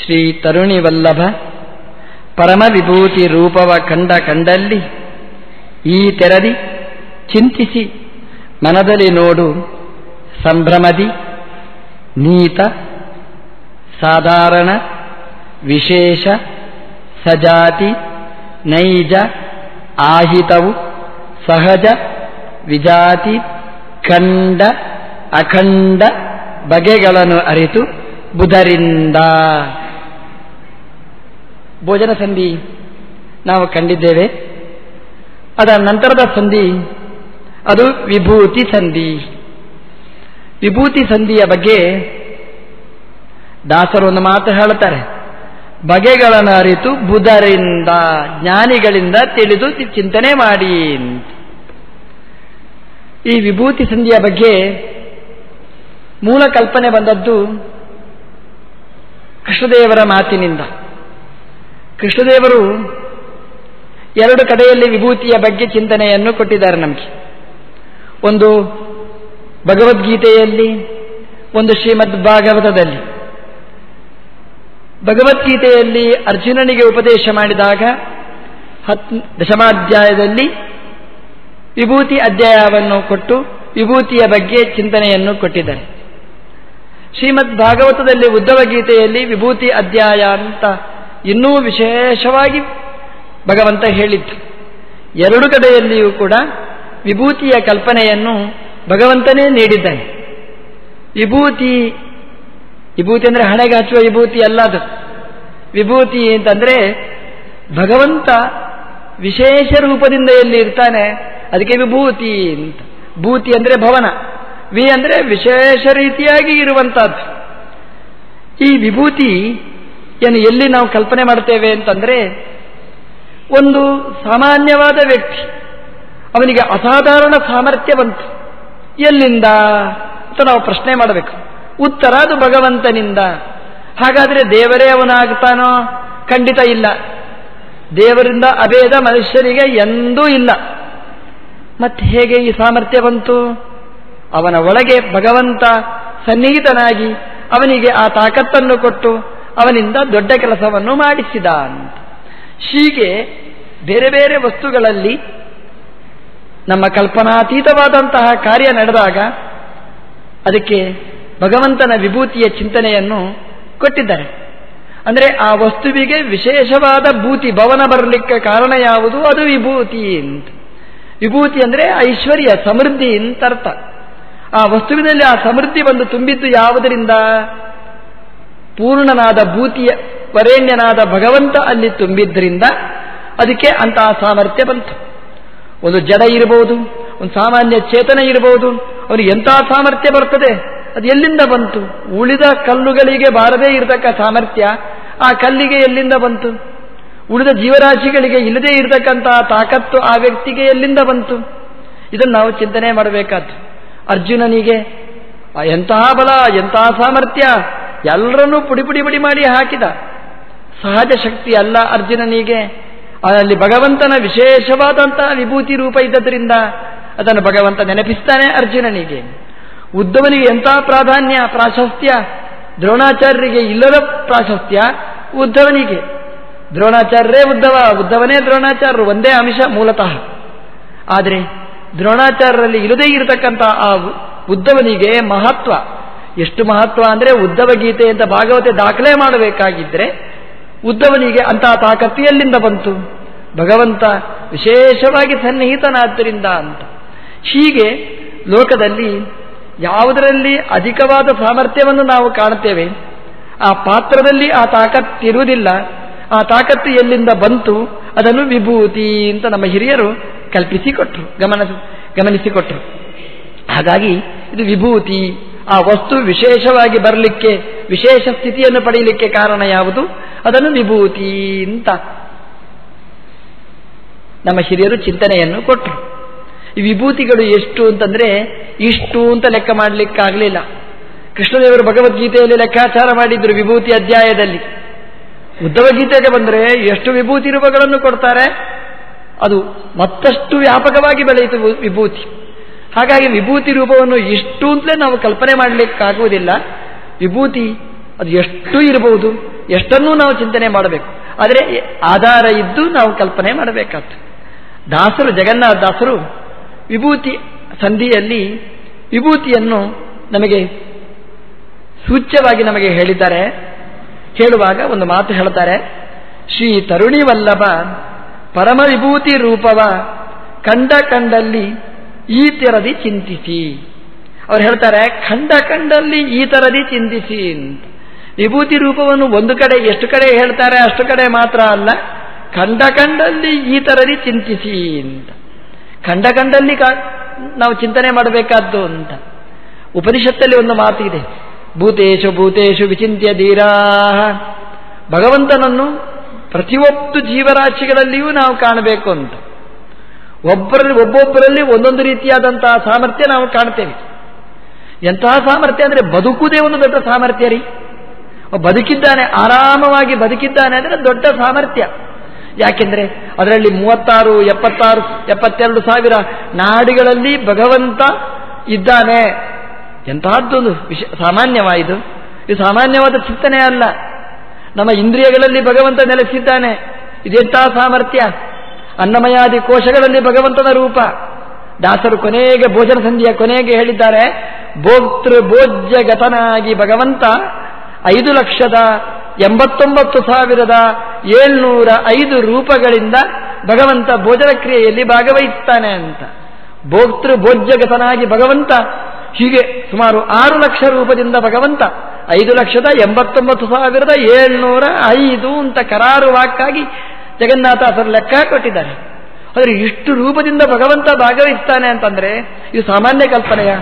ಶ್ರೀ ತರುಣಿ ವಲ್ಲಭ ಪರಮ ವಿಭೂತಿ ರೂಪವ ಕಂಡ ಕಂಡಲ್ಲಿ ಈ ತೆರದಿ ಚಿಂತಿಸಿ ಮನದಲ್ಲಿ ನೋಡು ಸಂಭ್ರಮದಿ ನೀತ ಸಾಧಾರಣ ವಿಶೇಷ ಸಜಾತಿ ನೈಜ ಆಹಿತವು ಸಹಜ ವಿಜಾತಿ ಖಂಡ ಅಖಂಡ ಬಗೆಗಳನ್ನು ಅರಿತು ಬುಧರಿಂದ ಭೋಜನ ಸಂಧಿ ನಾವು ಕಂಡಿದ್ದೇವೆ. ಅದರ ನಂತರದ ಸಂಧಿ ಅದು ವಿಭೂತಿ ಸಂಧಿ. ವಿಭೂತಿ ಸಂಧಿಯ ಬಗ್ಗೆ ದಾಸರು ಒಂದು ಮಾತು ಹೇಳುತ್ತಾರೆ. ಬಗೆಗಳನ್ನು ಅರಿತು ಬುಧರಿಂದ, ಜ್ಞಾನಿಗಳಿಂದ ತಿಳಿದು ಚಿಂತನೆ ಮಾಡಿ ಈ ವಿಭೂತಿ ಸಂಧಿಯ ಬಗ್ಗೆ ಮೂಲ ಕಲ್ಪನೆ ಬಂದದ್ದು ಕೃಷ್ಣದೇವರ ಮಾತಿನಿಂದ. ಕೃಷ್ಣದೇವರು ಎರಡು ಕಡೆಯಲ್ಲಿ ವಿಭೂತಿಯ ಬಗ್ಗೆ ಚಿಂತನೆಯನ್ನು ಕೊಟ್ಟಿದ್ದಾರೆ ನಮಗೆ. ಒಂದು ಭಗವದ್ಗೀತೆಯಲ್ಲಿ, ಒಂದು ಶ್ರೀಮದ್ ಭಾಗವತದಲ್ಲಿ. ಭಗವದ್ಗೀತೆಯಲ್ಲಿ ಅರ್ಜುನನಿಗೆ ಉಪದೇಶ ಮಾಡಿದಾಗ ಹತ್ ದಶಮಾಧ್ಯಾಯದಲ್ಲಿ ವಿಭೂತಿ ಅಧ್ಯಾಯವನ್ನು ಕೊಟ್ಟು ವಿಭೂತಿಯ ಬಗ್ಗೆ ಚಿಂತನೆಯನ್ನು ಕೊಟ್ಟಿದ್ದಾರೆ. ಶ್ರೀಮದ್ ಭಾಗವತದಲ್ಲಿ ಉದ್ಧವ ಗೀತೆಯಲ್ಲಿ ವಿಭೂತಿ ಅಧ್ಯಾಯ ಅಂತ ಇನ್ನೂ ವಿಶೇಷವಾಗಿ ಭಗವಂತ ಹೇಳಿದ್ದು. ಎರಡು ಕಡೆಯಲ್ಲಿಯೂ ಕೂಡ ವಿಭೂತಿಯ ಕಲ್ಪನೆಯನ್ನು ಭಗವಂತನೇ ನೀಡಿದ್ದಾನೆ. ವಿಭೂತಿ ವಿಭೂತಿ ಅಂದರೆ ಹಣೆಗೆ ಹಚ್ಚುವ ವಿಭೂತಿ ಅಲ್ಲ ಅದು ವಿಭೂತಿ ಅಂತಂದರೆ ಭಗವಂತ ವಿಶೇಷ ರೂಪದಿಂದ ಎಲ್ಲಿ ಇರ್ತಾನೆ, ಅದಕ್ಕೆ ವಿಭೂತಿ ಅಂತ. ಭೂತಿ ಅಂದರೆ ಭವನ. ವಿ ಅಂದರೆ ವಿಶೇಷ ರೀತಿಯಾಗಿ ಇರುವಂತಹದ್ದು. ಈ ವಿಭೂತಿ ಏನು ಎಲ್ಲಿ ನಾವು ಕಲ್ಪನೆ ಮಾಡ್ತೇವೆ ಅಂತಂದ್ರೆ, ಒಂದು ಸಾಮಾನ್ಯವಾದ ವ್ಯಕ್ತಿ, ಅವನಿಗೆ ಅಸಾಧಾರಣ ಸಾಮರ್ಥ್ಯ ಬಂತು. ಎಲ್ಲಿಂದ? ಅಂತ ನಾವು ಪ್ರಶ್ನೆ ಮಾಡಬೇಕು. ಉತ್ತರ ಅದು ಭಗವಂತನಿಂದ. ಹಾಗಾದರೆ ದೇವರೇ ಅವನಾಗ್ತಾನೋ? ಖಂಡಿತ ಇಲ್ಲ. ದೇವರಿಂದ ಅಭೇದ ಮನುಷ್ಯನಿಗೆ ಎಂದೂ ಇಲ್ಲ. ಮತ್ತೆ ಹೇಗೆ ಈ ಸಾಮರ್ಥ್ಯ ಬಂತು? ಅವನ ಒಳಗೆ ಭಗವಂತ ಸನ್ನಿಹಿತನಾಗಿ ಅವನಿಗೆ ಆ ತಾಕತ್ತನ್ನು ಕೊಟ್ಟು ಅವನಿಂದ ದೊಡ್ಡ ಕೆಲಸವನ್ನು ಮಾಡಿಸಿದ ಅಂತ ಹೀಗೆ ಬೇರೆ ಬೇರೆ ವಸ್ತುಗಳಲ್ಲಿ ನಮ್ಮ ಕಲ್ಪನಾತೀತವಾದಂತಹ ಕಾರ್ಯ ನಡೆದಾಗ ಅದಕ್ಕೆ ಭಗವಂತನ ವಿಭೂತಿಯ ಚಿಂತನೆಯನ್ನು ಕೊಟ್ಟಿದ್ದಾರೆ. ಅಂದರೆ ಆ ವಸ್ತುವಿಗೆ ವಿಶೇಷವಾದ ಭೂತಿ, ಭವನ ಬರಲಿಕ್ಕೆ ಕಾರಣ ಯಾವುದು? ಅದು ವಿಭೂತಿ ಅಂತ. ವಿಭೂತಿ ಅಂದರೆ ಐಶ್ವರ್ಯ, ಸಮೃದ್ಧಿ ಅಂತ ಅರ್ಥ. ಆ ವಸ್ತುವಿನಲ್ಲಿ ಆ ಸಮೃದ್ಧಿ ಬಂದು ತುಂಬಿದ್ದು ಯಾವುದರಿಂದ? ಪೂರ್ಣನಾದ ಭೂತಿಯ ವರೇಣ್ಯನಾದ ಭಗವಂತ ಅಲ್ಲಿ ತುಂಬಿದ್ದರಿಂದ ಅದಕ್ಕೆ ಅಂತಹ ಸಾಮರ್ಥ್ಯ ಬಂತು. ಒಂದು ಜಡ ಇರಬಹುದು, ಒಂದು ಸಾಮಾನ್ಯ ಚೇತನ ಇರಬಹುದು, ಅವನಿಗೆ ಎಂತಹ ಸಾಮರ್ಥ್ಯ ಬರ್ತದೆ? ಅದು ಎಲ್ಲಿಂದ ಬಂತು? ಉಳಿದ ಕಲ್ಲುಗಳಿಗೆ ಬಾರದೇ ಇರತಕ್ಕ ಸಾಮರ್ಥ್ಯ ಆ ಕಲ್ಲಿಗೆ ಎಲ್ಲಿಂದ ಬಂತು? ಉಳಿದ ಜೀವರಾಶಿಗಳಿಗೆ ಇಲ್ಲದೇ ಇರತಕ್ಕಂತಹ ತಾಕತ್ತು ಆ ವ್ಯಕ್ತಿಗೆ ಎಲ್ಲಿಂದ ಬಂತು? ಇದನ್ನು ನಾವು ಚಿಂತನೆ ಮಾಡಬೇಕಾದ್ದು. ಅರ್ಜುನನಿಗೆ ಎಂತಹ ಬಲ, ಎಂತಹ ಸಾಮರ್ಥ್ಯ? ಎಲ್ಲರನ್ನೂ ಪುಡಿ ಪುಡಿ ಪುಡಿ ಮಾಡಿ ಹಾಕಿದ. ಸಹಜ ಶಕ್ತಿ ಅಲ್ಲ ಅರ್ಜುನನಿಗೆ. ಅಲ್ಲಿ ಭಗವಂತನ ವಿಶೇಷವಾದಂತಹ ವಿಭೂತಿ ರೂಪ ಇದ್ದದ್ರಿಂದ ಅದನ್ನು ಭಗವಂತ ನೆನಪಿಸ್ತಾನೆ ಅರ್ಜುನನಿಗೆ. ಉದ್ದವನಿಗೆ ಎಂಥ ಪ್ರಾಧಾನ್ಯ? ಪ್ರಾಶಸ್ತ್ಯ? ದ್ರೋಣಾಚಾರ್ಯರಿಗೆ ಇಲ್ಲದ ಪ್ರಾಶಸ್ತ್ಯ? ಉದ್ದವನಿಗೆ. ದ್ರೋಣಾಚಾರ್ಯರೇ ಉದ್ದವ, ಉದ್ದವನೇ ದ್ರೋಣಾಚಾರ್ಯರು, ಒಂದೇ ಅಂಶ ಮೂಲತಃ. ಆದರೆ ದ್ರೋಣಾಚಾರ್ಯರಲ್ಲಿ ಇಲ್ಲದೇ ಇರತಕ್ಕಂಥ ಆ ಉದ್ದವನಿಗೆ ಮಹತ್ವ. ಎಷ್ಟು ಮಹತ್ವ ಅಂದರೆ ಉದ್ದವ ಗೀತೆ ಅಂತ ಭಾಗವತೆ ದಾಖಲೆ ಮಾಡಬೇಕಾಗಿದ್ದರೆ ಉದ್ದವನಿಗೆ ಅಂತಹ ತಾಕತ್ತು ಎಲ್ಲಿಂದ ಬಂತು? ಭಗವಂತ ವಿಶೇಷವಾಗಿ ಸನ್ನಿಹಿತನಾದ್ದರಿಂದ ಅಂತ. ಹೀಗೆ ಲೋಕದಲ್ಲಿ ಯಾವುದರಲ್ಲಿ ಅಧಿಕವಾದ ಸಾಮರ್ಥ್ಯವನ್ನು ನಾವು ಕಾಣುತ್ತೇವೆ, ಆ ಪಾತ್ರದಲ್ಲಿ ಆ ತಾಕತ್ತಿರುವುದಿಲ್ಲ ಆ ತಾಕತ್ತು ಎಲ್ಲಿಂದ ಬಂತು ಅದನ್ನು ವಿಭೂತಿ ಅಂತ ನಮ್ಮ ಹಿರಿಯರು ಕಲ್ಪಿಸಿಕೊಟ್ರು, ಗಮನ ಗಮನಿಸಿಕೊಟ್ರು. ಹಾಗಾಗಿ ಇದು ವಿಭೂತಿ. ಆ ವಸ್ತು ವಿಶೇಷವಾಗಿ ಬರಲಿಕ್ಕೆ, ವಿಶೇಷ ಸ್ಥಿತಿಯನ್ನು ಪಡೆಯಲಿಕ್ಕೆ ಕಾರಣ ಯಾವುದು? ಅದನ್ನು ವಿಭೂತಿ ಅಂತ. ನಮ್ಮ ಹಿರಿಯರು ಚಿಂತನೆಯನ್ನು ಕೊಟ್ಟರು. ಈ ವಿಭೂತಿಗಳು ಎಷ್ಟು ಅಂತಂದ್ರೆ ಇಷ್ಟು ಅಂತ ಲೆಕ್ಕ ಮಾಡಲಿಕ್ಕಾಗಲಿಲ್ಲ. ಕೃಷ್ಣದೇವರು ಭಗವದ್ಗೀತೆಯಲ್ಲಿ ಲೆಕ್ಕಾಚಾರ ಮಾಡಿದ್ರು ವಿಭೂತಿ ಅಧ್ಯಾಯದಲ್ಲಿ. ಉದ್ದವ ಗೀತೆಗೆ ಬಂದರೆ ಎಷ್ಟು ವಿಭೂತಿ ರೂಪಗಳನ್ನು ಕೊಡ್ತಾರೆ? ಅದು ಮತ್ತಷ್ಟು ವ್ಯಾಪಕವಾಗಿ ಬೆಳೆಯಿತು ವಿಭೂತಿ. ಹಾಗಾಗಿ ವಿಭೂತಿ ರೂಪವನ್ನು ಇಷ್ಟು ಅಂತಲೇ ನಾವು ಕಲ್ಪನೆ ಮಾಡಲಿಕ್ಕಾಗುವುದಿಲ್ಲ. ವಿಭೂತಿ ಅದು ಎಷ್ಟು ಇರಬಹುದು, ಎಷ್ಟನ್ನೂ ನಾವು ಚಿಂತನೆ ಮಾಡಬೇಕು. ಆದರೆ ಆಧಾರ ಇದ್ದು ನಾವು ಕಲ್ಪನೆ ಮಾಡಬೇಕಾಗ್ತದೆ. ದಾಸರು, ಜಗನ್ನಾಥ ದಾಸರು ವಿಭೂತಿ ಸಂಧಿಯಲ್ಲಿ ವಿಭೂತಿಯನ್ನು ನಮಗೆ ಸೂಚ್ಯವಾಗಿ ನಮಗೆ ಹೇಳಿದ್ದಾರೆ. ಹೇಳುವಾಗ ಒಂದು ಮಾತು ಹೇಳ್ತಾರೆ ಶ್ರೀ ತರುಣಿ ವಲ್ಲಭ ಪರಮ ವಿಭೂತಿ ರೂಪವ ಕಂಡ ಕಂಡಲ್ಲಿ ಈ ತೆರದಿ ಚಿಂತಿಸಿ. ಅವ್ರು ಹೇಳ್ತಾರೆ, ಖಂಡ ಖಂಡಲ್ಲಿ ಈ ತರದಿ ಚಿಂತಿಸಿ ಅಂತ. ವಿಭೂತಿ ರೂಪವನ್ನು ಒಂದು ಕಡೆ, ಎಷ್ಟು ಕಡೆ ಹೇಳ್ತಾರೆ, ಅಷ್ಟು ಕಡೆ ಮಾತ್ರ ಅಲ್ಲ. ಖಂಡ ಖಂಡಲ್ಲಿ ಈ ತರದಿ ಚಿಂತಿಸಿ ಅಂತ. ಖಂಡ ಖಂಡಲ್ಲಿ ನಾವು ಚಿಂತನೆ ಮಾಡಬೇಕಾದ್ದು ಅಂತ. ಉಪನಿಷತ್ತಲ್ಲಿ ಒಂದು ಮಾತಿದೆ ಭೂತೇಶು ಭೂತೇಶು ವಿಚಿಂತ್ಯ ಧೀರಾ ಭಗವಂತನನ್ನು ಪ್ರತಿಯೊಬ್ಬ ಜೀವರಾಶಿಗಳಲ್ಲಿಯೂ ನಾವು ಕಾಣಬೇಕು ಅಂತ. ಒಬ್ಬರಲ್ಲಿ ಒಬ್ಬೊಬ್ಬರಲ್ಲಿ ಒಂದೊಂದು ರೀತಿಯಾದಂತಹ ಸಾಮರ್ಥ್ಯ ನಾವು ಕಾಣ್ತೇವೆ. ಎಂತಹ ಸಾಮರ್ಥ್ಯ ಅಂದರೆ ಬದುಕುವುದೇ ಒಂದು ದೊಡ್ಡ ಸಾಮರ್ಥ್ಯ ರೀ. ಬದುಕಿದ್ದಾನೆ, ಆರಾಮವಾಗಿ ಬದುಕಿದ್ದಾನೆ ಅಂದರೆ ದೊಡ್ಡ ಸಾಮರ್ಥ್ಯ. ಯಾಕೆಂದ್ರೆ ಅದರಲ್ಲಿ ಮೂವತ್ತಾರು, ಎಪ್ಪತ್ತಾರು, ಎಪ್ಪತ್ತೆರಡು ಸಾವಿರ ನಾಡಿಗಳಲ್ಲಿ ಭಗವಂತ ಇದ್ದಾನೆ. ಎಂತಹದ್ದೊಂದು ವಿಷ ಸಾಮಾನ್ಯವಾಯಿತು. ಇದು ಸಾಮಾನ್ಯವಾದ ಚಿಂತನೆ ಅಲ್ಲ. ನಮ್ಮ ಇಂದ್ರಿಯಗಳಲ್ಲಿ ಭಗವಂತ ನೆಲೆಸಿದ್ದಾನೆ. ಇದೆಂತಹ ಸಾಮರ್ಥ್ಯ? ಅನ್ನಮಯಾದಿ ಕೋಶಗಳಲ್ಲಿ ಭಗವಂತನ ರೂಪ. ದಾಸರು ಕೊನೆಗೆ ಭೋಜನ ಸಂಧಿಯ ಕೊನೆಗೆ ಹೇಳಿದ್ದಾರೆ ಭೋಕ್ತೃ ಭೋಜ್ಯಗತನಾಗಿ ಭಗವಂತ ಐದು ಲಕ್ಷದ ಎಂಬತ್ತೊಂಬತ್ತು ಸಾವಿರದ ಏಳ್ನೂರ ಐದು ರೂಪಗಳಿಂದ ಭಗವಂತ ಭೋಜನ ಕ್ರಿಯೆಯಲ್ಲಿ ಭಾಗವಹಿಸ್ತಾನೆ ಅಂತ. ಭೋಕ್ತೃ ಭೋಜ್ಯಗತನಾಗಿ ಭಗವಂತ ಹೀಗೆ ಸುಮಾರು ಆರು ಲಕ್ಷ ರೂಪದಿಂದ ಭಗವಂತ ಐದು ಲಕ್ಷದ ಎಂಬತ್ತೊಂಬತ್ತು ಸಾವಿರದ ಏಳ್ನೂರ ಐದು ಅಂತ ಕರಾರು ವಾಕ್ಕಾಗಿ ಜಗನ್ನಾಥಾಸರು ಲೆಕ್ಕ ಕೊಟ್ಟಿದ್ದಾರೆ. ಆದರೆ ಇಷ್ಟು ರೂಪದಿಂದ ಭಗವಂತ ಭಾಗವಹಿಸ್ತಾನೆ ಅಂತಂದ್ರೆ ಇದು ಸಾಮಾನ್ಯ ಕಲ್ಪನೆಯ?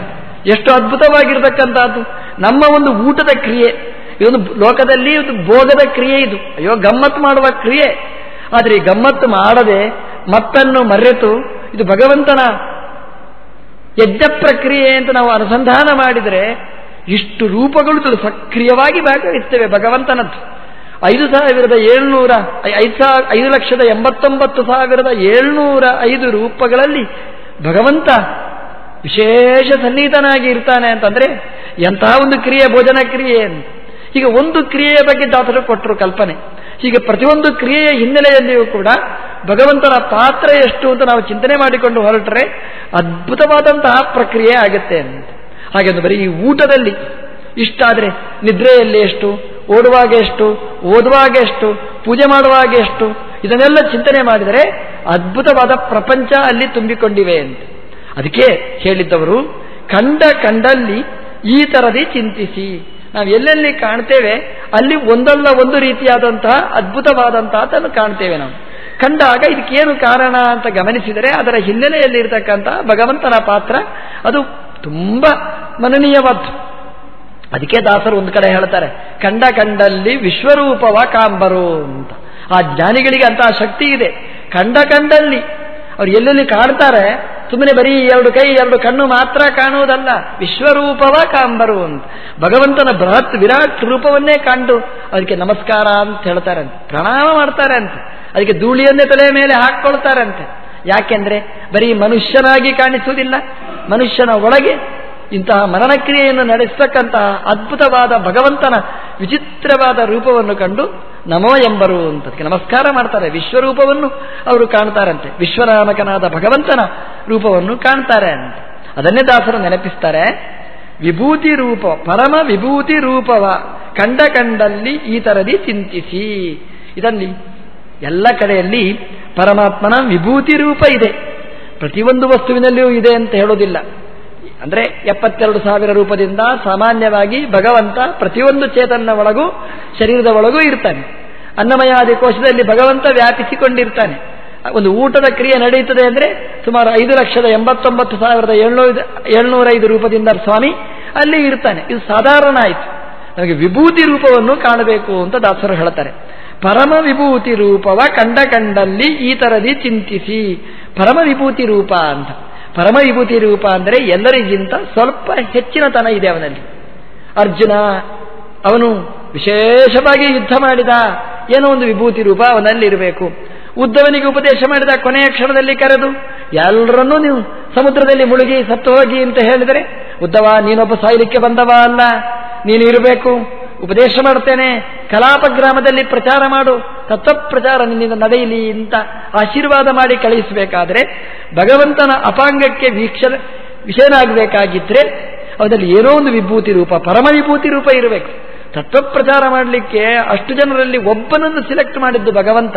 ಎಷ್ಟು ಅದ್ಭುತವಾಗಿರ್ತಕ್ಕಂಥದ್ದು. ನಮ್ಮ ಒಂದು ಊಟದ ಕ್ರಿಯೆ ಇದೊಂದು ಲೋಕದಲ್ಲಿ ಒಂದು ಭೋಗದ ಕ್ರಿಯೆ ಇದು. ಅಯ್ಯೋ ಗಮ್ಮತ್ತು ಮಾಡುವ ಕ್ರಿಯೆ. ಆದರೆ ಈ ಗಮ್ಮತ್ತು ಮಾಡದೆ ಮತ್ತನ್ನು ಮರೆತು ಇದು ಭಗವಂತನ ಯಜ್ಞ ಪ್ರಕ್ರಿಯೆ ಅಂತ ನಾವು ಅನುಸಂಧಾನ ಮಾಡಿದರೆ ಇಷ್ಟು ರೂಪಗಳು ಸಕ್ರಿಯವಾಗಿ ಭಾಗವಹಿಸ್ತೇವೆ ಭಗವಂತನದ್ದು. ಐದು ಸಾವಿರದ ಏಳ್ನೂರ ಐದು ಸಾವಿರ, ಐದು ಲಕ್ಷದ ಎಂಬತ್ತೊಂಬತ್ತು ಸಾವಿರದ ಏಳ್ನೂರ ಐದು ರೂಪಗಳಲ್ಲಿ ಭಗವಂತ ವಿಶೇಷ ಸನ್ನಿಹಿತನಾಗಿ ಇರ್ತಾನೆ ಅಂತಂದ್ರೆ ಎಂತಹ ಒಂದು ಕ್ರಿಯೆ, ಭೋಜನ ಕ್ರಿಯೆ ಈಗ ಒಂದು ಕ್ರಿಯೆಯ ಬಗ್ಗೆ ದಾಸರು ಕೊಟ್ಟರು ಕಲ್ಪನೆ. ಹೀಗೆ ಪ್ರತಿಯೊಂದು ಕ್ರಿಯೆಯ ಹಿನ್ನೆಲೆಯಲ್ಲಿಯೂ ಕೂಡ ಭಗವಂತನ ಪಾತ್ರ ಎಷ್ಟು ಅಂತ ನಾವು ಚಿಂತನೆ ಮಾಡಿಕೊಂಡು ಹೊರಟರೆ ಅದ್ಭುತವಾದಂತಹ ಪ್ರಕ್ರಿಯೆ ಆಗುತ್ತೆ ಅಂತ. ಹಾಗೆ ಬರೀ ಈ ಊಟದಲ್ಲಿ ಇಷ್ಟಾದರೆ ನಿದ್ರೆಯಲ್ಲಿ ಎಷ್ಟು? ಓಡುವಾಗ ಎಷ್ಟು ಓದುವಾಗ ಎಷ್ಟು ಪೂಜೆ ಮಾಡುವಾಗ ಎಷ್ಟು ಇದನ್ನೆಲ್ಲ ಚಿಂತನೆ ಮಾಡಿದರೆ ಅದ್ಭುತವಾದ ಪ್ರಪಂಚ ಅಲ್ಲಿ ತುಂಬಿಕೊಂಡಿವೆ ಅಂತ. ಅದಕ್ಕೆ ಹೇಳಿದ್ದವರು, ಕಂಡ ಕಂಡಲ್ಲಿ ಈ ತರದಿ ಚಿಂತಿಸಿ. ನಾವು ಎಲ್ಲೆಲ್ಲಿ ಕಾಣ್ತೇವೆ, ಅಲ್ಲಿ ಒಂದಲ್ಲ ಒಂದು ರೀತಿಯಾದಂತಹ ಅದ್ಭುತವಾದಂತಹದನ್ನು ಕಾಣ್ತೇವೆ ನಾವು. ಕಂಡಾಗ ಇದಕ್ಕೇನು ಕಾರಣ ಅಂತ ಗಮನಿಸಿದರೆ ಅದರ ಹಿನ್ನೆಲೆಯಲ್ಲಿ ಇರತಕ್ಕಂತಹ ಭಗವಂತನ ಪಾತ್ರ, ಅದು ತುಂಬಾ ಮನನೀಯವಾದ್ದು. ಅದಕ್ಕೆ ದಾಸರು ಒಂದು ಕಡೆ ಹೇಳ್ತಾರೆ, ಕಂಡ ಕಂಡಲ್ಲಿ ವಿಶ್ವರೂಪವ ಕಾಂಬರು ಅಂತ. ಆ ಜ್ಞಾನಿಗಳಿಗೆ ಅಂತಹ ಶಕ್ತಿ ಇದೆ. ಕಂಡ ಕಂಡಲ್ಲಿ. ಅವ್ರು ಎಲ್ಲೆಲ್ಲಿ ಕಾಣ್ತಾರೆ? ಸುಮ್ಮನೆ ಬರೀ ಎರಡು ಕೈ, ಎರಡು ಕಣ್ಣು ಮಾತ್ರ ಕಾಣುವುದಲ್ಲ. ವಿಶ್ವರೂಪವ ಕಾಂಬರು ಅಂತ. ಭಗವಂತನ ಬೃಹತ್ ವಿರಾಟ್ ರೂಪವನ್ನೇ ಕಂಡು ಅದಕ್ಕೆ ನಮಸ್ಕಾರ ಅಂತ ಹೇಳ್ತಾರೆ ಅಂತ ಪ್ರಣಾಮ ಮಾಡ್ತಾರೆ ಅಂತ ಅದಕ್ಕೆ ಧೂಳಿಯನ್ನೇ ತಲೆಯ ಮೇಲೆ ಹಾಕ್ಕೊಳ್ತಾರಂತೆ. ಯಾಕೆಂದ್ರೆ ಬರೀ ಮನುಷ್ಯನಾಗಿ ಕಾಣಿಸುವುದಿಲ್ಲ. ಮನುಷ್ಯನ ಒಳಗೆ ಇಂತಹ ಮರಣಕ್ರಿಯೆಯನ್ನು ನಡೆಸತಕ್ಕಂತಹ ಅದ್ಭುತವಾದ ಭಗವಂತನ ವಿಚಿತ್ರವಾದ ರೂಪವನ್ನು ಕಂಡು ನಮೋ ಎಂಬರು ಅಂತ ನಮಸ್ಕಾರ ಮಾಡ್ತಾರೆ. ವಿಶ್ವರೂಪವನ್ನು ಅವರು ಕಾಣ್ತಾರಂತೆ. ವಿಶ್ವನಾಮಕನಾದ ಭಗವಂತನ ರೂಪವನ್ನು ಕಾಣ್ತಾರೆ ಅಂತ. ಅದನ್ನೇ ದಾಸರು ನೆನಪಿಸ್ತಾರೆ. ವಿಭೂತಿ ರೂಪ, ಪರಮ ವಿಭೂತಿ ರೂಪವ ಕಂಡ ಕಂಡಲ್ಲಿ ಈ ತರದಿ ಚಿಂತಿಸಿ. ಇದರಲ್ಲಿ ಎಲ್ಲ ಕಡೆಯಲ್ಲಿ ಪರಮಾತ್ಮನ ವಿಭೂತಿ ರೂಪ ಇದೆ. ಪ್ರತಿಯೊಂದು ವಸ್ತುವಿನಲ್ಲಿಯೂ ಇದೆ ಅಂತ ಹೇಳೋದಿಲ್ಲ. ಅಂದ್ರೆ ಎಪ್ಪತ್ತೆರಡು ಸಾವಿರ ರೂಪದಿಂದ ಸಾಮಾನ್ಯವಾಗಿ ಭಗವಂತ ಪ್ರತಿಯೊಂದು ಚೇತನ ಒಳಗೂ, ಶರೀರದ ಒಳಗೂ ಇರ್ತಾನೆ. ಅನ್ನಮಯಾದಿ ಕೋಶದಲ್ಲಿ ಭಗವಂತ ವ್ಯಾಪಿಸಿಕೊಂಡಿರ್ತಾನೆ. ಒಂದು ಊಟದ ಕ್ರಿಯೆ ನಡೆಯುತ್ತದೆ ಅಂದರೆ ಸುಮಾರು ಐದು ಲಕ್ಷದ ಎಂಬತ್ತೊಂಬತ್ತು ಸಾವಿರದ ಏಳ್ನೂರ, ಏಳ್ನೂರೈದು ರೂಪದಿಂದ ಸ್ವಾಮಿ ಅಲ್ಲಿ ಇರ್ತಾನೆ. ಇದು ಸಾಧಾರಣ ಆಯಿತು. ನಮಗೆ ವಿಭೂತಿ ರೂಪವನ್ನು ಕಾಣಬೇಕು ಅಂತ ದಾಸರು ಹೇಳ್ತಾರೆ. ಪರಮ ವಿಭೂತಿ ರೂಪವ ಕಂಡ ಕಂಡಲ್ಲಿ ಈ ತರದಿ ಚಿಂತಿಸಿ. ಪರಮ ವಿಭೂತಿ ರೂಪ ಅಂತ. ಪರಮ ವಿಭೂತಿ ರೂಪ ಅಂದರೆ ಎಲ್ಲರಿಗಿಂತ ಸ್ವಲ್ಪ ಹೆಚ್ಚಿನತನ ಇದೆ ಅವನಲ್ಲಿ. ಅರ್ಜುನ, ಅವನು ವಿಶೇಷವಾಗಿ ಯುದ್ಧ ಮಾಡಿದ, ಏನೋ ಒಂದು ವಿಭೂತಿ ರೂಪ ಅವನಲ್ಲಿರಬೇಕು. ಉದ್ದವನಿಗೆ ಉಪದೇಶ ಮಾಡಿದ, ಕೊನೆಯ ಕ್ಷಣದಲ್ಲಿ ಕರೆದು ಎಲ್ಲರನ್ನೂ ನೀವು ಸಮುದ್ರದಲ್ಲಿ ಮುಳುಗಿ ಸತ್ತು ಹೋಗಿ ಅಂತ ಹೇಳಿದರೆ, ಉದ್ದವ, ನೀನೊಬ್ಬ ಸಾಯಲಿಕ್ಕೆ ಬಂದವ ಅಲ್ಲ, ನೀನು ಇರಬೇಕು. ಉಪದೇಶ ಮಾಡ್ತೇನೆ ಕಲಾಪ ಗ್ರಾಮದಲ್ಲಿ ಪ್ರಚಾರ ಮಾಡು. ತತ್ವಪ್ರಚಾರ ನಿನ್ನಿಂದ ನಡೆಯಲಿ ಅಂತ ಆಶೀರ್ವಾದ ಮಾಡಿ ಕಳಿಸಬೇಕಾದ್ರೆ, ಭಗವಂತನ ಅಪಾಂಗಕ್ಕೆ ವೀಕ್ಷ, ವಿಷಯನಾಗಬೇಕಾಗಿದ್ರೆ, ಅದರಲ್ಲಿ ಏನೋ ಒಂದು ವಿಭೂತಿ ರೂಪ ಪರಮ ವಿಭೂತಿ ರೂಪ ಇರಬೇಕು. ತತ್ವಪ್ರಚಾರ ಮಾಡಲಿಕ್ಕೆ ಅಷ್ಟು ಜನರಲ್ಲಿ ಒಬ್ಬನನ್ನು ಸಿಲೆಕ್ಟ್ ಮಾಡಿದ್ದು ಭಗವಂತ.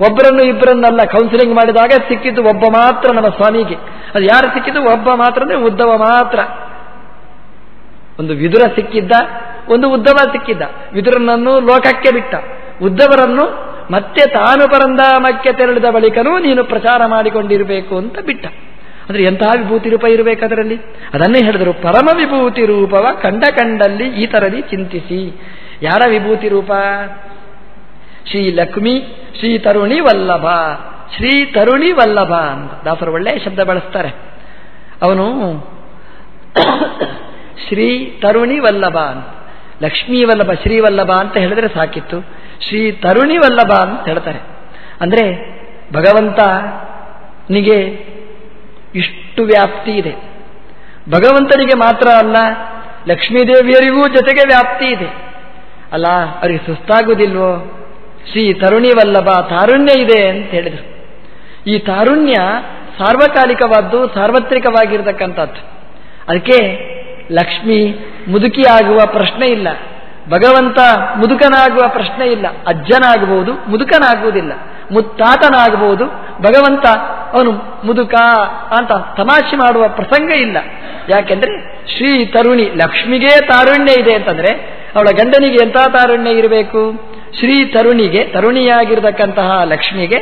ಒಬ್ಬರನ್ನು ಇಬ್ಬರನ್ನಲ್ಲ ಕೌನ್ಸಿಲಿಂಗ್ ಮಾಡಿದಾಗ ಸಿಕ್ಕಿದ್ದು ಒಬ್ಬ ಮಾತ್ರ ನಮ್ಮ ಸ್ವಾಮಿಗೆ ಅದು ಯಾರು ಸಿಕ್ಕಿದ್ದು? ಒಬ್ಬ ಮಾತ್ರ ಅಂದ್ರೆ ಉದ್ದವ ಮಾತ್ರ. ಒಂದು ವಿದುರ ಸಿಕ್ಕಿದ್ದ ಒಂದು ಉದ್ದವ ಸಿಕ್ಕಿದ್ದ. ವಿದುರನನ್ನು ಲೋಕಕ್ಕೆ ಬಿಟ್ಟ. ಉದ್ದವರನ್ನು ಮತ್ತೆ ತಾನು ಪರಂಧಾಮಕ್ಕೆ ತೆರಳಿದ ಬಳಿಕನೂ ನೀನು ಪ್ರಚಾರ ಮಾಡಿಕೊಂಡಿರಬೇಕು ಅಂತ ಬಿಟ್ಟ. ಅಂದ್ರೆ ಎಂತಹ ವಿಭೂತಿ ರೂಪ ಇರಬೇಕು ಅದರಲ್ಲಿ? ಅದನ್ನೇ ಹೇಳಿದರು, ಪರಮ ವಿಭೂತಿ ರೂಪವ ಕಂಡ ಕಂಡಲ್ಲಿ ಈ ತರದಿ ಚಿಂತಿಸಿ. ಯಾರ ವಿಭೂತಿ ರೂಪ? ಶ್ರೀ ಲಕ್ಷ್ಮಿ, ಶ್ರೀ ತರುಣಿ ವಲ್ಲಭ. ಶ್ರೀ ತರುಣಿ ವಲ್ಲಭ ಅಂತ. ದಾಸರು ಒಳ್ಳೆಯ ಶಬ್ದ ಬಳಸ್ತಾರೆ. ಅವನು ಶ್ರೀ ತರುಣಿ ವಲ್ಲಭ ಅಂತ. ಲಕ್ಷ್ಮೀ ವಲ್ಲಭ ಶ್ರೀವಲ್ಲಭ ಅಂತ ಹೇಳಿದ್ರೆ ಸಾಕಿತ್ತು. ಶ್ರೀ ತರುಣಿ ವಲ್ಲಭ ಅಂತ ಹೇಳ್ತಾರೆ. ಅಂದ್ರೆ ಭಗವಂತ ನಿಗೆ ಇಷ್ಟು ವ್ಯಾಪ್ತಿ ಇದೆ. ಭಗವಂತನಿಗೆ ಮಾತ್ರ ಅಲ್ಲ, ಲಕ್ಷ್ಮೀದೇವಿಯರಿಗೂ ಜೊತೆಗೆ ವ್ಯಾಪ್ತಿ ಇದೆ. ಅಲ್ಲ, ಅವರಿಗೆ ಸುಸ್ತಾಗುವುದಿಲ್ವೋ ಶ್ರೀ ತರುಣಿ ವಲ್ಲಭ ತಾರುಣ್ಯ ಇದೆ ಅಂತ ಹೇಳಿದರು. ಈ ತಾರುಣ್ಯ ಸಾರ್ವಕಾಲಿಕವಾದ್ದು, ಸಾರ್ವತ್ರಿಕವಾಗಿರತಕ್ಕಂಥದ್ದು. ಅದಕ್ಕೆ ಲಕ್ಷ್ಮಿ ಮುದುಕಿಯಾಗುವ ಪ್ರಶ್ನೆ ಇಲ್ಲ. ಭಗವಂತ ಮುದುಕನಾಗುವ ಪ್ರಶ್ನೆ ಇಲ್ಲ. ಅಜ್ಜನಾಗಬಹುದು, ಮುದುಕನಾಗುವುದಿಲ್ಲ. ಮುತ್ತಾತನಾಗಬಹುದು, ಭಗವಂತ ಅವನು ಮುದುಕ ಅಂತ ತಮಾಷೆ ಮಾಡುವ ಪ್ರಸಂಗ ಇಲ್ಲ. ಯಾಕೆಂದ್ರೆ ಶ್ರೀ ತರುಣಿ ಲಕ್ಷ್ಮಿಗೆ ತಾರುಣ್ಯ ಇದೆ ಅಂತಂದ್ರೆ ಅವಳ ಗಂಡನಿಗೆ ಎಂಥ ತಾರುಣ್ಯ ಇರಬೇಕು? ಶ್ರೀ ತರುಣಿಗೆ, ತರುಣಿಯಾಗಿರತಕ್ಕಂತಹ ಲಕ್ಷ್ಮಿಗೆ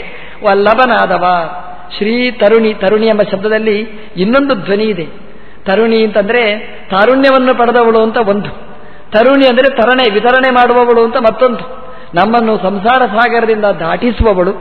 ವಲ್ಲಭನಾದವ. ಶ್ರೀ ತರುಣಿ ತರುಣಿ ಎಂಬ ಶಬ್ದದಲ್ಲಿ ಇನ್ನೊಂದು ಧ್ವನಿ ಇದೆ. ತರುಣಿ ಅಂತಂದ್ರೆ ತಾರುಣ್ಯವನ್ನು ಪಡೆದವಳು ಅಂತ ಒಂದು. ತರುಣಿ ಅಂದರೆ ತರಣೆ, ವಿತರಣೆ ಮಾಡುವವಳು ಅಂತ ಮತ್ತೊಂದು. ನಮ್ಮನ್ನು ಸಂಸಾರ ಸಾಗರದಿಂದ ದಾಟಿಸುವವಳು.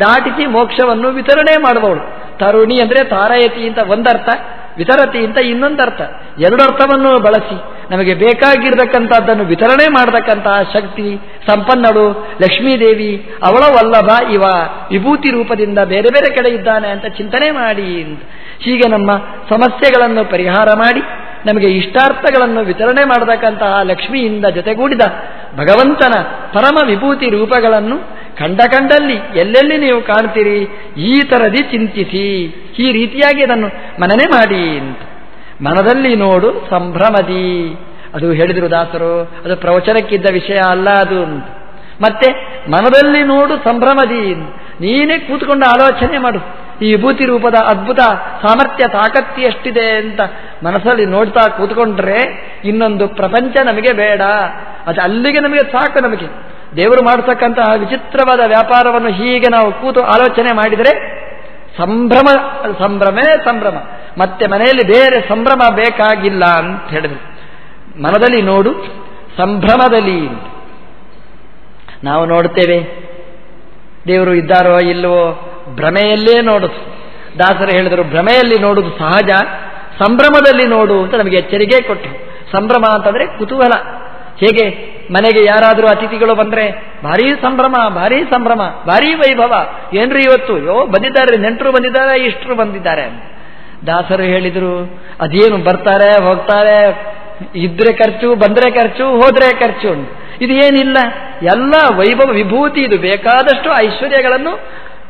ದಾಟಿಸಿ ಮೋಕ್ಷವನ್ನು ವಿತರಣೆ ಮಾಡುವವಳು. ತರುಣಿ ಅಂದರೆ ತಾರಯತಿ ಅಂತ ಒಂದರ್ಥ, ವಿತರತಿ ಅಂತ ಇನ್ನೊಂದರ್ಥ. ಎರಡರ್ಥವನ್ನು ಬಳಸಿ ನಮಗೆ ಬೇಕಾಗಿರತಕ್ಕಂಥದ್ದನ್ನು ವಿತರಣೆ ಮಾಡತಕ್ಕಂತಹ ಶಕ್ತಿ, ಸಂಪನ್ನಳು, ಲಕ್ಷ್ಮೀದೇವಿ, ಅವಳ ವಲ್ಲಭ ಇವ, ವಿಭೂತಿ ರೂಪದಿಂದ ಬೇರೆ ಬೇರೆ ಕಡೆ ಇದ್ದಾನೆ ಅಂತ ಚಿಂತನೆ ಮಾಡಿ ಹೀಗೆ ನಮ್ಮ ಸಮಸ್ಯೆಗಳನ್ನು ಪರಿಹಾರ ಮಾಡಿ, ನಮಗೆ ಇಷ್ಟಾರ್ಥಗಳನ್ನು ವಿತರಣೆ ಮಾಡತಕ್ಕಂತಹ ಲಕ್ಷ್ಮಿಯಿಂದ ಜೊತೆಗೂಡಿದ ಭಗವಂತನ ಪರಮ ವಿಭೂತಿ ರೂಪಗಳನ್ನು ಕಂಡ ಕಂಡಲ್ಲಿ ಎಲ್ಲೆಲ್ಲಿ ನೀವು ಕಾಣ್ತೀರಿ, ಈ ತರದಿ ಚಿಂತಿಸಿ, ಈ ರೀತಿಯಾಗಿ ಅದನ್ನು ಮನನೆ ಮಾಡಿ ಅಂತ. ಮನದಲ್ಲಿ ನೋಡು ಸಂಭ್ರಮದಿ. ಅದು ಹೇಳಿದರು ದಾಸರು, ಅದು ಪ್ರವಚನಕ್ಕಿದ್ದ ವಿಷಯ ಅಲ್ಲ ಅದು ಮತ್ತೆ ಮನದಲ್ಲಿ ನೋಡು ಸಂಭ್ರಮದಿ ನೀನೇ ಕೂತ್ಕೊಂಡು ಆಲೋಚನೆ ಮಾಡು. ಈ ವಿಭೂತಿ ರೂಪದ ಅದ್ಭುತ ಸಾಮರ್ಥ್ಯ, ತಾಕತ್ತಿ ಎಷ್ಟಿದೆ ಅಂತ ಮನಸ್ಸಲ್ಲಿ ನೋಡ್ತಾ ಕೂತ್ಕೊಂಡ್ರೆ ಇನ್ನೊಂದು ಪ್ರಪಂಚ ನಮಗೆ ಬೇಡ. ಅದು ಅಲ್ಲಿಗೆ ನಮಗೆ ಸಾಕು ನಮಗೆ. ದೇವರು ಮಾಡತಕ್ಕಂತಹ ವಿಚಿತ್ರವಾದ ವ್ಯಾಪಾರವನ್ನು ಹೀಗೆ ನಾವು ಕೂತು ಆಲೋಚನೆ ಮಾಡಿದರೆ ಸಂಭ್ರಮ, ಸಂಭ್ರಮೇ ಸಂಭ್ರಮ. ಮತ್ತೆ ಮನೆಯಲ್ಲಿ ಬೇರೆ ಸಂಭ್ರಮ ಬೇಕಾಗಿಲ್ಲ ಅಂತ ಹೇಳಿದ್ರು. ಮನದಲ್ಲಿ ನೋಡು, ಸಂಭ್ರಮದಲ್ಲಿ ನಾವು ನೋಡುತ್ತೇವೆ ದೇವರು ಇದ್ದಾರೋ ಇಲ್ಲವೋ, ಭ್ರಮೆಯಲ್ಲೇ ನೋಡುದು. ದಾಸರು ಹೇಳಿದರು, ಭ್ರಮೆಯಲ್ಲಿ ನೋಡುದು ಸಹಜ, ಸಂಭ್ರಮದಲ್ಲಿ ನೋಡು ಅಂತ ನಮಗೆ ಎಚ್ಚರಿಕೆ ಕೊಟ್ಟರು. ಸಂಭ್ರಮ ಅಂತಂದ್ರೆ ಕುತೂಹಲ. ಹೇಗೆ? ಮನೆಗೆ ಯಾರಾದರೂ ಅತಿಥಿಗಳು ಬಂದ್ರೆ, ಭಾರಿ ಸಂಭ್ರಮ ಭಾರಿ ಸಂಭ್ರಮ, ಭಾರಿ ವೈಭವ. ಏನ್ರಿ ಇವತ್ತು? ಯೋ ಬಂದಿದ್ದಾರೆ, ನೆಂಟರು ಬಂದಿದ್ದಾರೆ, ಇಷ್ಟರು ಬಂದಿದ್ದಾರೆ ದಾಸರು ಹೇಳಿದರು, ಅದೇನು ಬರ್ತಾರೆ, ಹೋಗ್ತಾರೆ, ಇದ್ರೆ ಖರ್ಚು, ಬಂದ್ರೆ ಖರ್ಚು, ಹೋದ್ರೆ ಖರ್ಚು ಇದು ಏನಿಲ್ಲ. ಎಲ್ಲ ವೈಭವ ವಿಭೂತಿ, ಇದು ಬೇಕಾದಷ್ಟು ಐಶ್ವರ್ಯಗಳನ್ನು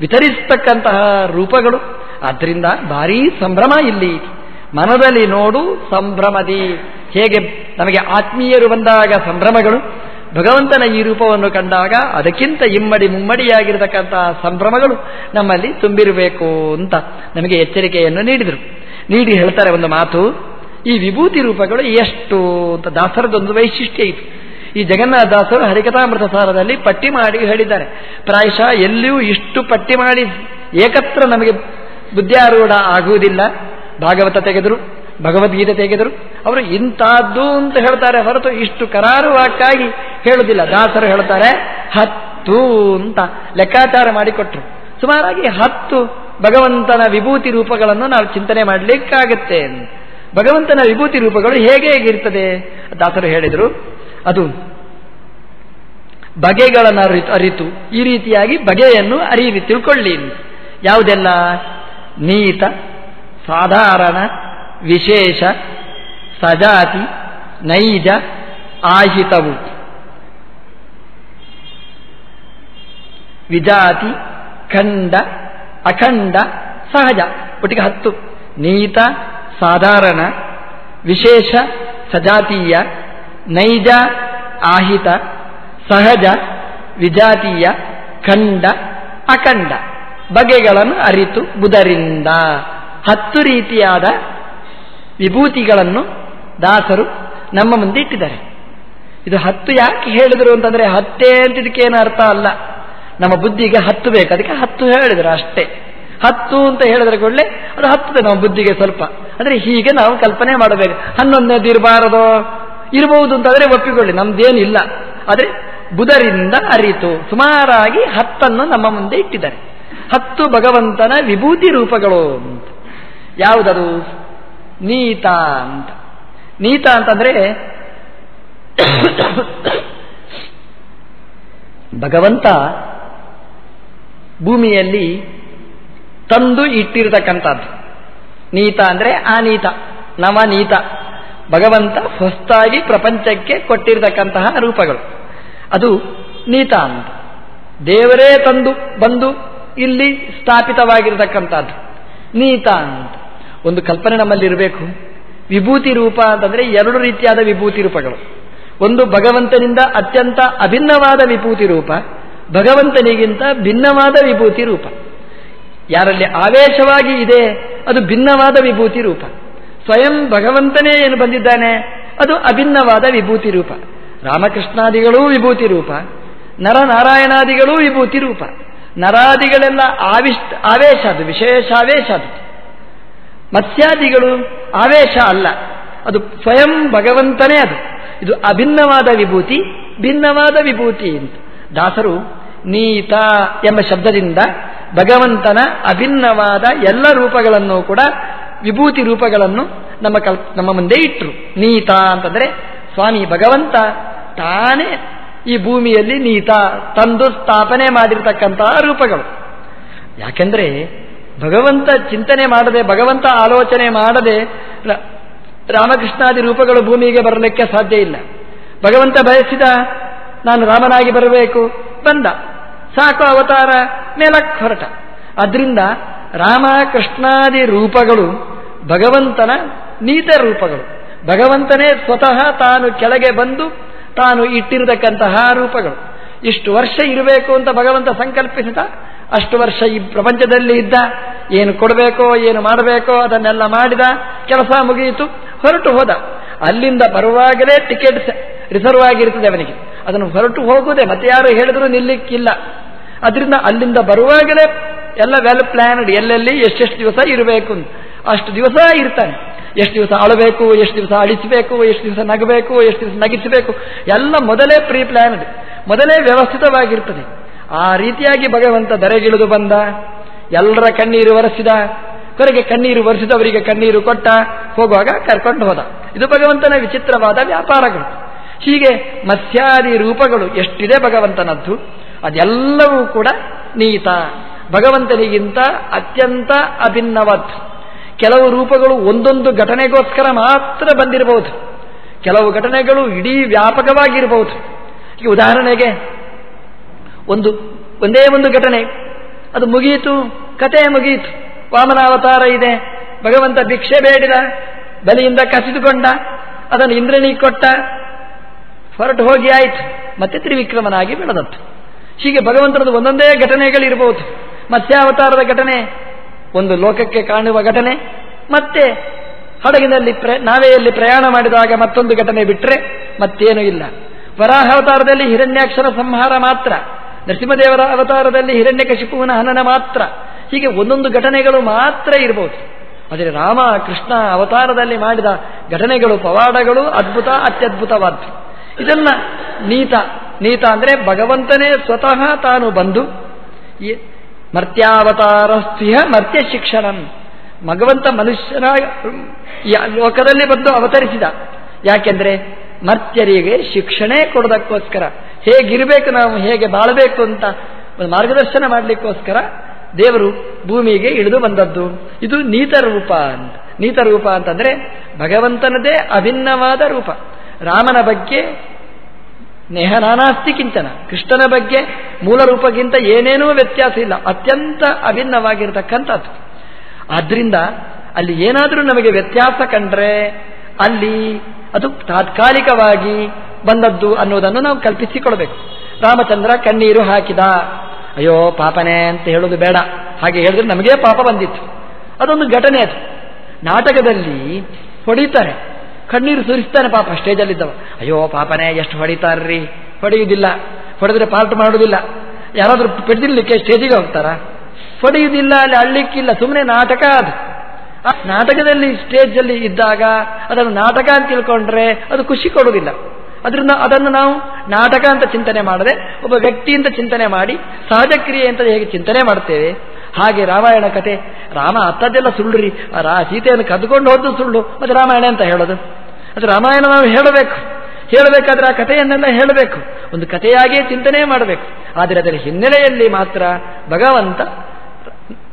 ವಿತರಿಸತಕ್ಕಂತಹ ರೂಪಗಳು. ಆದ್ದರಿಂದ ಭಾರೀ ಸಂಭ್ರಮ ಇಲ್ಲಿ. ಮನದಲ್ಲಿ ನೋಡು ಸಂಭ್ರಮದಿ. ಹೇಗೆ ನಮಗೆ ಆತ್ಮೀಯರು ಬಂದಾಗ ಸಂಭ್ರಮಗಳು. ಭಗವಂತನ ಈ ರೂಪವನ್ನು ಕಂಡಾಗ ಅದಕ್ಕಿಂತ ಇಮ್ಮಡಿ ಮುಮ್ಮಡಿಯಾಗಿರತಕ್ಕಂತಹ ಸಂಭ್ರಮಗಳು ನಮ್ಮಲ್ಲಿ ತುಂಬಿರಬೇಕು ಅಂತ ನಮಗೆ ಎಚ್ಚರಿಕೆಯನ್ನು ನೀಡಿದರು. ನೀಡಿ ಹೇಳ್ತಾರೆ ಒಂದು ಮಾತು, ಈ ವಿಭೂತಿ ರೂಪಗಳು ಎಷ್ಟು ಅಂತ ದಾಸರದೊಂದು ವೈಶಿಷ್ಟ್ಯ ಇತ್ತು. ಈ ಜಗನ್ನಾಥ ದಾಸರು ಹರಿಕಥಾಮೃತ ಸಾರದಲ್ಲಿ ಪಟ್ಟಿ ಮಾಡಿ ಹೇಳಿದ್ದಾರೆ. ಪ್ರಾಯಶಃ ಎಲ್ಲಿಯೂ ಇಷ್ಟು ಪಟ್ಟಿ ಮಾಡಿ ಏಕತ್ರ ನಮಗೆ ಬುದ್ಧಿಯಾರೂಢ ಆಗುವುದಿಲ್ಲ. ಭಾಗವತ ತೆಗೆದರು, ಭಗವದ್ಗೀತೆ ತೆಗೆದರು. ಅವರು ಇಂಥದ್ದು ಅಂತ ಹೇಳ್ತಾರೆ ಹೊರತು ಇಷ್ಟು ಕರಾರುವಾಕ್ಕಾಗಿ ಹೇಳುವುದಿಲ್ಲ ದಾಸರು ಹೇಳ್ತಾರೆ ಹತ್ತು ಅಂತ. ಲೆಕ್ಕಾಚಾರ ಮಾಡಿಕೊಟ್ರು. ಸುಮಾರಾಗಿ ಹತ್ತು ಭಗವಂತನ ವಿಭೂತಿ ರೂಪಗಳನ್ನು ನಾವು ಚಿಂತನೆ ಮಾಡಲಿಕ್ಕಾಗತ್ತೆ ಭಗವಂತನ ವಿಭೂತಿ ರೂಪಗಳು ಹೇಗೆ ಹೇಗಿರ್ತದೆ? ದಾಸರು ಹೇಳಿದರು, ಅದು ಬಗೆಗಳನ್ನು ಅರಿತು ಈ ರೀತಿಯಾಗಿ ಬಗೆಯನ್ನು ಅರಿವಿ, ತಿಳ್ಕೊಳ್ಳಿ ಯಾವುದೆಲ್ಲ? ನೀತ, ಸಾಧಾರಣ, ವಿಶೇಷ, ಸಜಾತಿ, ನೈಜ, ಆಹಿತವು. ವಿಜಾತಿ, ಖಂಡ, ಅಖಂಡ, ಸಹಜ. ಒಟ್ಟಿಗೆ ಹತ್ತು. ನೀತ, ಸಾಧಾರಣ, ವಿಶೇಷ, ಸಜಾತೀಯ, ನೈಜ, ಆಹಿತ, ಸಹಜ, ವಿಜಾತೀಯ, ಖಂಡ, ಅಖಂಡ. ಬಗೆಗಳನ್ನು ಅರಿತು ಬುಧರಿಂದ. ಹತ್ತು ರೀತಿಯಾದ ವಿಭೂತಿಗಳನ್ನು ದಾಸರು ನಮ್ಮ ಮುಂದೆ ಇಟ್ಟಿದ್ದಾರೆ. ಇದು ಹತ್ತು ಯಾಕೆ ಹೇಳಿದರು ಅಂತಂದ್ರೆ ಹತ್ತೇ ಅಂತ ಇದಕ್ಕೇನು ಅರ್ಥ ಅಲ್ಲ. ನಮ್ಮ ಬುದ್ಧಿಗೆ ಹತ್ತು ಬೇಕು. ಅದಕ್ಕೆ ಹತ್ತು ಹೇಳಿದರು ಅಷ್ಟೇ. ಹತ್ತು ಅಂತ ಹೇಳಿದ್ರೆ ಕೂಡಲೇ ಅದು ಹತ್ತದೆ ನಮ್ಮ ಬುದ್ಧಿಗೆ ಸ್ವಲ್ಪ. ಅಂದರೆ ಹೀಗೆ ನಾವು ಕಲ್ಪನೆ ಮಾಡಬೇಕು. ಹನ್ನೊಂದನೇದು ಇರಬಾರದು. ಇರಬಹುದು ಅಂತಂದರೆ ಒಪ್ಪಿಕೊಳ್ಳಿ. ನಮ್ದೇನಿಲ್ಲ. ಆದರೆ ಬುಧರಿಂದ ಅರಿತು. ಸುಮಾರಾಗಿ ಹತ್ತನ್ನು ನಮ್ಮ ಮುಂದೆ ಇಟ್ಟಿದ್ದಾರೆ. ಹತ್ತು ಭಗವಂತನ ವಿಭೂತಿ ರೂಪಗಳು ಅಂತ. ಯಾವುದದು? ನೀತ ಅಂತ. ನೀತ ಅಂತಂದ್ರೆ ಭಗವಂತ ಭೂಮಿಯಲ್ಲಿ ತಂದು ಇಟ್ಟಿರತಕ್ಕಂಥದ್ದು. ನೀತ ಅಂದ್ರೆ ಆನೀತ ನವನೀತ ಭಗವಂತ ಹೊಸ್ತಾಗಿ ಪ್ರಪಂಚಕ್ಕೆ ಕೊಟ್ಟಿರತಕ್ಕಂತಹ ರೂಪಗಳು. ಅದು ನೀತ ಅಂತ. ದೇವರೇ ತಂದು, ಬಂದು ಇಲ್ಲಿ ಸ್ಥಾಪಿತವಾಗಿರತಕ್ಕಂಥದ್ದು. ನೀತ ಅಂತ. ಒಂದು ಕಲ್ಪನೆ ನಮ್ಮಲ್ಲಿ ಇರಬೇಕು. ವಿಭೂತಿ ರೂಪ ಅಂತಂದ್ರೆ ಎರಡು ರೀತಿಯಾದ ವಿಭೂತಿ ರೂಪಗಳು. ಒಂದು ಭಗವಂತನಿಂದ ಅತ್ಯಂತ ಅಭಿನ್ನವಾದ ವಿಭೂತಿ ರೂಪ. ಭಗವಂತನಿಗಿಂತ ಭಿನ್ನವಾದ ವಿಭೂತಿ ರೂಪ. ಯಾರಲ್ಲಿ ಆವೇಶವಾಗಿ ಇದೆ, ಅದು ಭಿನ್ನವಾದ ವಿಭೂತಿ ರೂಪ. ಸ್ವಯಂ ಭಗವಂತನೇ ಏನು ಬಂದಿದ್ದಾನೆ, ಅದು ಅಭಿನ್ನವಾದ ವಿಭೂತಿ ರೂಪ. ರಾಮಕೃಷ್ಣಾದಿಗಳೂ ವಿಭೂತಿ ರೂಪ. ನರನಾರಾಯಣಾದಿಗಳೂ ವಿಭೂತಿ ರೂಪ. ನರಾದಿಗಳೆಲ್ಲ ಆವಿಷ್ಟ, ಆವೇಶ, ಅದು ವಿಶೇಷ ಆವೇಶ ಅದು. ಮತ್ಸ್ಯಾದಿಗಳು ಆವೇಶ ಅಲ್ಲ. ಅದು ಸ್ವಯಂ ಭಗವಂತನೇ ಅದು. ಇದು ಅಭಿನ್ನವಾದ ವಿಭೂತಿ, ಭಿನ್ನವಾದ ವಿಭೂತಿ ಅಂತ. ದಾಸರು ನೀತ ಎಂಬ ಶಬ್ದದಿಂದ ಭಗವಂತನ ಅಭಿನ್ನವಾದ ಎಲ್ಲ ರೂಪಗಳನ್ನು ಕೂಡ, ವಿಭೂತಿ ರೂಪಗಳನ್ನು ನಮ್ಮ ಕಲ್, ನಮ್ಮ ಮುಂದೆ ಇಟ್ಟರು ನೀತ ಅಂತಂದ್ರೆ ಸ್ವಾಮಿ ಭಗವಂತ ತಾನೇ ಈ ಭೂಮಿಯಲ್ಲಿ ನೀತ ತಂದು ಸ್ಥಾಪನೆ ಮಾಡಿರತಕ್ಕಂತಹ ರೂಪಗಳು. ಯಾಕೆಂದ್ರೆ ಭಗವಂತ ಚಿಂತನೆ ಮಾಡದೆ, ಭಗವಂತ ಆಲೋಚನೆ ಮಾಡದೆ ರಾಮಕೃಷ್ಣಾದಿ ರೂಪಗಳು ಭೂಮಿಗೆ ಬರಲಿಕ್ಕೆ ಸಾಧ್ಯ ಇಲ್ಲ. ಭಗವಂತ ಬಯಸಿದ ನಾನು ರಾಮನಾಗಿ ಬರಬೇಕು. ಬಂದ ಸಾಕು ಅವತಾರ, ಮೇಲಕ್ಕೆ ಹೊರಟ. ಅದರಿಂದ ರಾಮ, ಕೃಷ್ಣಾದಿ ರೂಪಗಳು ಭಗವಂತನ ನೀತ ರೂಪಗಳು. ಭಗವಂತನೇ ಸ್ವತಃ ತಾನು ಕೆಳಗೆ ಬಂದು ತಾನು ಇಟ್ಟಿರತಕ್ಕಂತಹ ರೂಪಗಳು. ಇಷ್ಟು ವರ್ಷ ಇರಬೇಕು ಅಂತ ಭಗವಂತ ಸಂಕಲ್ಪಿಸಿದ, ಅಷ್ಟು ವರ್ಷ ಈ ಪ್ರಪಂಚದಲ್ಲಿ ಇದ್ದ, ಏನು ಕೊಡಬೇಕೋ, ಏನು ಮಾಡಬೇಕೋ, ಅದನ್ನೆಲ್ಲ ಮಾಡಿದ, ಕೆಲಸ ಮುಗಿಯಿತು, ಹೊರಟು ಹೋದ. ಅಲ್ಲಿಂದ ಬರುವಾಗಲೇ ಟಿಕೆಟ್ ರಿಸರ್ವ್ ಆಗಿರ್ತದೆ ಅವನಿಗೆ. ಅದನ್ನು ಹೊರಟು ಹೋಗುವುದೇ, ಮತ್ತೆ ಯಾರು ಹೇಳಿದ್ರು ನಿಲ್ಲಿಕ್ಕಿಲ್ಲ. ಅದರಿಂದ ಅಲ್ಲಿಂದ ಬರುವಾಗಲೇ ಎಲ್ಲ ವೆಲ್ ಪ್ಲಾನ್ಡ್ ಎಲ್ಲೆಲ್ಲಿ ಎಷ್ಟೆಷ್ಟು ದಿವಸ ಇರಬೇಕು ಅಷ್ಟು ದಿವಸ ಇರ್ತಾನೆ. ಎಷ್ಟು ದಿವಸ ಅಳಬೇಕು, ಎಷ್ಟು ದಿವಸ ಅಳಿಸಬೇಕು, ಎಷ್ಟು ದಿವಸ ನಗಬೇಕು, ಎಷ್ಟು ದಿವಸ ನಗಿಸಬೇಕು, ಎಲ್ಲ ಮೊದಲೇ ಪ್ರೀ ಪ್ಲಾನ್ಡ್ ಮೊದಲೇ ವ್ಯವಸ್ಥಿತವಾಗಿರ್ತದೆ. ಆ ರೀತಿಯಾಗಿ ಭಗವಂತ ದರೆಗಿಳಿದು ಬಂದ, ಎಲ್ಲರ ಕಣ್ಣೀರು ಒರೆಸಿದ ಕೊರೆಗೆ ಕಣ್ಣೀರು ಒರೆಸಿದವರಿಗೆ ಕಣ್ಣೀರು ಕೊಟ್ಟ, ಹೋಗುವಾಗ ಕರ್ಕೊಂಡು ಹೋದ. ಇದು ಭಗವಂತನ ವಿಚಿತ್ರವಾದ ವ್ಯಾಪಾರಗಳು. ಹೀಗೆ ಮತ್ಸ್ಯಾದಿ ರೂಪಗಳು ಎಷ್ಟಿದೆ ಭಗವಂತನದ್ದು? ಅದೆಲ್ಲವೂ ಕೂಡ ನೀತ. ಭಗವಂತನಿಗಿಂತ ಅತ್ಯಂತ ಅಭಿನ್ನವಾದ್ದು ಕೆಲವು ರೂಪಗಳು ಒಂದೊಂದು ಘಟನೆಗೋಸ್ಕರ ಮಾತ್ರ ಬಂದಿರಬಹುದು. ಕೆಲವು ಘಟನೆಗಳು ಇಡೀ ವ್ಯಾಪಕವಾಗಿರಬಹುದು. ಈ ಉದಾಹರಣೆಗೆ, ಒಂದು, ಒಂದೇ ಒಂದು ಘಟನೆ. ಅದು ಮುಗಿಯಿತು ಕತೆ ಮುಗಿಯಿತು ವಾಮನಾವತಾರ ಇದೆ. ಭಗವಂತ ಭಿಕ್ಷೆ ಬೇಡಿದ, ಬಲಿಯಿಂದ ಕಸಿದುಕೊಂಡ, ಅದನ್ನು ಇಂದ್ರನಿಗೆ ಕೊಟ್ಟ ಹೊರಟು ಹೋಗಿ ಆಯಿತು. ಮತ್ತೆ ತ್ರಿವಿಕ್ರಮನಾಗಿ ಬೆಳೆದತ್ತು ಹೀಗೆ ಭಗವಂತನದು ಒಂದೊಂದೇ ಘಟನೆಗಳಿರಬಹುದು. ಮತ್ಸ್ಯಾವತಾರದ ಘಟನೆ, ಒಂದು ಲೋಕಕ್ಕೆ ಕಾಣುವ ಘಟನೆ, ಮತ್ತೆ ಹಡಗಿನಲ್ಲಿ ಪ್ರ, ನಾವೆಯಲ್ಲಿ ಪ್ರಯಾಣ ಮಾಡಿದಾಗ ಮತ್ತೊಂದು ಘಟನೆ ಬಿಟ್ಟರೆ ಮತ್ತೇನೂ ಇಲ್ಲ. ವರಾಹ ಅವತಾರದಲ್ಲಿ ಹಿರಣ್ಯಾಕ್ಷರ ಸಂಹಾರ ಮಾತ್ರ. ನರಸಿಂಹದೇವರ ಅವತಾರದಲ್ಲಿ ಹಿರಣ್ಯಕಶಿಪುವಿನ ಹನನ ಮಾತ್ರ. ಹೀಗೆ ಒಂದೊಂದು ಘಟನೆಗಳು ಮಾತ್ರ ಇರಬಹುದು. ಆದರೆ ರಾಮ ಕೃಷ್ಣ ಅವತಾರದಲ್ಲಿ ಮಾಡಿದ ಘಟನೆಗಳು ಪವಾಡಗಳು ಅದ್ಭುತ, ಅತ್ಯದ್ಭುತವಾದ್ದು. ಇದನ್ನ ನೀತ ನೀತ ಅಂದರೆ ಭಗವಂತನೇ ಸ್ವತಃ ತಾನು ಬಂದು ಮರ್ತ್ಯಾವತಾರ ಸ್ಥಿಹ ಮರ್ತ್ಯ ಶಿಕ್ಷಣ ಭಗವಂತ ಮನುಷ್ಯನ ಲೋಕದಲ್ಲಿ ಬಂದು ಅವತರಿಸಿದ. ಯಾಕೆಂದ್ರೆ ಮರ್ತ್ಯರಿಗೆ ಶಿಕ್ಷಣೆ ಕೊಡೋದಕ್ಕೋಸ್ಕರ. ಹೇಗಿರಬೇಕು ನಾವು, ಹೇಗೆ ಬಾಳಬೇಕು ಅಂತ ಒಂದು ಮಾರ್ಗದರ್ಶನ ಮಾಡಲಿಕ್ಕೋಸ್ಕರ ದೇವರು ಭೂಮಿಗೆ ಇಳಿದು ಬಂದದ್ದು. ಇದು ನೀತ ರೂಪ ಅಂತ. ನೀತ ರೂಪ ಅಂತಂದ್ರೆ ಭಗವಂತನದೇ ಅಭಿನ್ನವಾದ ರೂಪ. ರಾಮನ ಬಗ್ಗೆ ನೇಹ ನಾನಾಸ್ತಿ ಕಿಂಚನ ಕೃಷ್ಣನ ಬಗ್ಗೆ ಮೂಲ ರೂಪಕ್ಕಿಂತ ಏನೇನೂ ವ್ಯತ್ಯಾಸ ಇಲ್ಲ. ಅತ್ಯಂತ ಅಭಿನ್ನವಾಗಿರತಕ್ಕಂಥದ್ದು. ಆದ್ರಿಂದ ಅಲ್ಲಿ ಏನಾದರೂ ನಮಗೆ ವ್ಯತ್ಯಾಸ ಕಂಡ್ರೆ ಅಲ್ಲಿ ಅದು ತಾತ್ಕಾಲಿಕವಾಗಿ ಬಂದದ್ದು ಅನ್ನೋದನ್ನು ನಾವು ಕಲ್ಪಿಸಿಕೊಳ್ಬೇಕು. ರಾಮಚಂದ್ರ ಕಣ್ಣೀರು ಹಾಕಿದ. ಅಯ್ಯೋ, ಪಾಪನೇ ಅಂತ ಹೇಳೋದು ಬೇಡ. ಹಾಗೆ ಹೇಳಿದ್ರೆ ನಮಗೇ ಪಾಪ ಬಂದಿತ್ತು. ಅದೊಂದು ಘಟನೆ ಅದು. ನಾಟಕದಲ್ಲಿ ಹೊಡಿತಾರೆ. ಕಣ್ಣೀರು ಸುರಿಸ್ತಾನೆ ಪಾಪ, ಸ್ಟೇಜಲ್ಲಿದ್ದವ. ಅಯ್ಯೋ, ಪಾಪನೇ, ಎಷ್ಟು ಹೊಡಿತಾರ್ರಿ? ಹೊಡೆಯುವುದಿಲ್ಲ. ಹೊಡೆದ್ರೆ ಪಾರ್ಟ್ ಮಾಡುವುದಿಲ್ಲ. ಯಾರಾದರೂ ಪೆಡ್ದಿರ್ಲಿಕ್ಕೆ ಸ್ಟೇಜಿಗೆ ಹೋಗ್ತಾರ? ಹೊಡೆಯುವುದಿಲ್ಲ, ಅಲ್ಲಿ ಅಳ್ಳಿಕ್ಕಿಲ್ಲ ಸುಮ್ಮನೆ ನಾಟಕ ಅದು. ನಾಟಕದಲ್ಲಿ ಸ್ಟೇಜಲ್ಲಿ ಇದ್ದಾಗ ಅದನ್ನು ನಾಟಕ ಅಂತ ತಿಳ್ಕೊಂಡ್ರೆ ಅದು ಖುಷಿ ಕೊಡುವುದಿಲ್ಲ. ಅದರಿಂದ ಅದನ್ನು ನಾವು ನಾಟಕ ಅಂತ ಚಿಂತನೆ ಮಾಡದೆ, ಒಬ್ಬ ವ್ಯಕ್ತಿ ಚಿಂತನೆ ಮಾಡಿ, ಸಹಜ ಕ್ರಿಯೆ ಅಂತ ಹೇಗೆ ಚಿಂತನೆ ಮಾಡ್ತೇವೆ? ಹಾಗೆ ರಾಮಾಯಣ ಕತೆ, ರಾಮ ಅತ್ತದೆಲ್ಲ ಆ ರಾ, ಸೀತೆಯನ್ನು ಕದ್ಕೊಂಡು ಹೋದ್ದು ಸುಳ್ಳು. ಮತ್ತೆ ರಾಮಾಯಣ ಅಂತ ಹೇಳೋದು? ಅದು ರಾಮಾಯಣ ನಾವು ಹೇಳಬೇಕು. ಹೇಳಬೇಕಾದ್ರೆ ಆ ಕಥೆಯನ್ನೆಲ್ಲ ಹೇಳಬೇಕು. ಒಂದು ಕಥೆಯಾಗಿಯೇ ಚಿಂತನೆ ಮಾಡಬೇಕು. ಆದರೆ ಅದರ ಹಿನ್ನೆಲೆಯಲ್ಲಿ ಮಾತ್ರ ಭಗವಂತ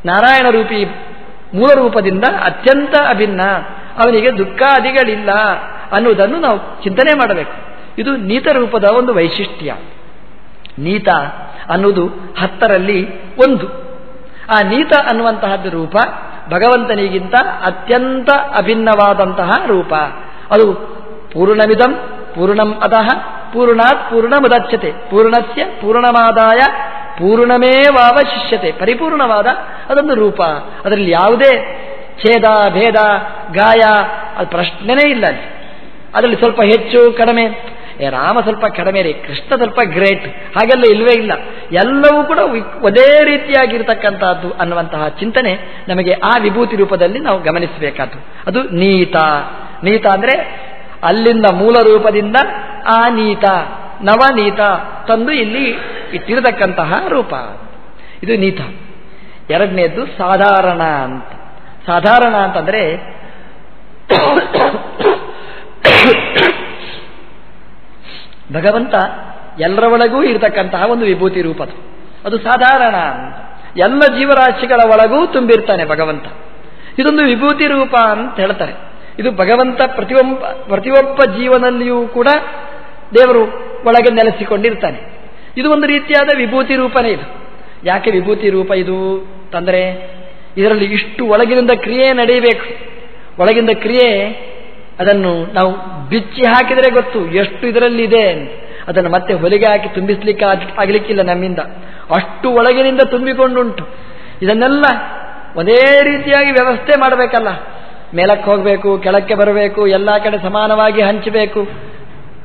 ನಾರಾಯಣ ರೂಪಿ ಮೂಲ ರೂಪದಿಂದ ಅತ್ಯಂತ ಅಭಿನ್ನ. ಅವನಿಗೆ ದುಃಖಾದಿಗಳಿಲ್ಲ ಅನ್ನುವುದನ್ನು ನಾವು ಚಿಂತನೆ ಮಾಡಬೇಕು. ಇದು ನೀತ ರೂಪದ ಒಂದು ವೈಶಿಷ್ಟ್ಯ. ನೀತ ಅನ್ನುವುದು ಹತ್ತರಲ್ಲಿ ಒಂದು. ಆ ನೀತ ಅನ್ನುವಂತಹದ್ದು ರೂಪ ಭಗವಂತನಿಗಿಂತ ಅತ್ಯಂತ ಅಭಿನ್ನವಾದಂತಹ ರೂಪ. ಅದು ಪೂರ್ಣಮಿದಂ, ಪೂರ್ಣಂ ಅತಃ ಪೂರ್ಣಾತ್ ಪೂರ್ಣಮದಚ್ಯತೆ. ಪೂರ್ಣಸ್ಯ ಪೂರ್ಣಮಾದಾಯ, ಪೂರ್ಣಮೇವಾವಶಿಷ್ಯತೆ. ಪರಿಪೂರ್ಣವಾದ ಅದೊಂದು ರೂಪ. ಅದರಲ್ಲಿ ಯಾವುದೇ ಛೇದ, ಭೇದ, ಗಾಯ, ಅದು ಪ್ರಶ್ನೆನೇ ಇಲ್ಲ ಅಲ್ಲಿ. ಅದರಲ್ಲಿ ಸ್ವಲ್ಪ ಹೆಚ್ಚು, ಕಡಿಮೆ. ರಾಮ ಸ್ವಲ್ಪ ಕಡಿಮೆ ರೀ. ಕೃಷ್ಣ ಸ್ವಲ್ಪ ಗ್ರೇಟ್. ಹಾಗೆಲ್ಲ ಇಲ್ವೇ ಇಲ್ಲ. ಎಲ್ಲವೂ ಕೂಡ ಒಂದೇ ರೀತಿಯಾಗಿರ್ತಕ್ಕಂಥದ್ದು ಅನ್ನುವಂತಹ ಚಿಂತನೆ ನಮಗೆ ಆ ವಿಭೂತಿ ರೂಪದಲ್ಲಿ ನಾವು ಗಮನಿಸಬೇಕಾದ್ದು. ಅದು ನೀತ. ನೀತ ಅಂದ್ರೆ ಅಲ್ಲಿಂದ ಮೂಲ ರೂಪದಿಂದ ಆ ನೀತ, ನವನೀತ ತಂದು ಇಲ್ಲಿ ಇಟ್ಟಿರತಕ್ಕಂತಹ ರೂಪ. ಇದು ನೀತ. ಎರಡನೇದ್ದು ಸಾಧಾರಣ ಅಂತ. ಸಾಧಾರಣ ಅಂತಂದ್ರೆ ಭಗವಂತ ಎಲ್ಲರ ಒಳಗೂ ಇರತಕ್ಕಂತಹ ಒಂದು ವಿಭೂತಿ ರೂಪದು ಅದು ಸಾಧಾರಣ ಅಂತ. ಎಲ್ಲ ಜೀವರಾಶಿಗಳ ಒಳಗೂ ತುಂಬಿರ್ತಾನೆ ಭಗವಂತ. ಇದೊಂದು ವಿಭೂತಿ ರೂಪ ಅಂತ ಹೇಳ್ತಾರೆ. ಇದು ಭಗವಂತ ಪ್ರತಿಯೊಬ್ಬ ಪ್ರತಿಯೊಬ್ಬ ಜೀವನಲ್ಲಿಯೂ ಕೂಡ ದೇವರು ಒಳಗೆ ನೆಲೆಸಿಕೊಂಡಿರ್ತಾನೆ. ಇದು ಒಂದು ರೀತಿಯಾದ ವಿಭೂತಿ ರೂಪನೇ ಇದು. ಯಾಕೆ ವಿಭೂತಿ ರೂಪ ಇದು? ತಂದರೆ, ಇದರಲ್ಲಿ ಇಷ್ಟು ಒಳಗಿನಿಂದ ಕ್ರಿಯೆ ನಡೆಯಬೇಕು. ಒಳಗಿಂದ ಕ್ರಿಯೆ, ಅದನ್ನು ನಾವು ಬಿಚ್ಚಿ ಹಾಕಿದರೆ ಗೊತ್ತು, ಎಷ್ಟು ಇದರಲ್ಲಿ ಇದೆ ಅದನ್ನು ಮತ್ತೆ ಹೊಲಿಗೆ ಹಾಕಿ ತುಂಬಿಸ್ಲಿಕ್ಕೆ ಆಗಲಿಕ್ಕಿಲ್ಲ ನಮ್ಮಿಂದ. ಅಷ್ಟು ಒಳಗಿನಿಂದ ತುಂಬಿಕೊಂಡುಂಟು. ಇದನ್ನೆಲ್ಲ ಒಂದೇ ರೀತಿಯಾಗಿ ವ್ಯವಸ್ಥೆ ಮಾಡಬೇಕಲ್ಲ. ಮೇಲಕ್ಕೆ ಹೋಗಬೇಕು, ಕೆಳಕ್ಕೆ ಬರಬೇಕು, ಎಲ್ಲ ಕಡೆ ಸಮಾನವಾಗಿ ಹಂಚಬೇಕು.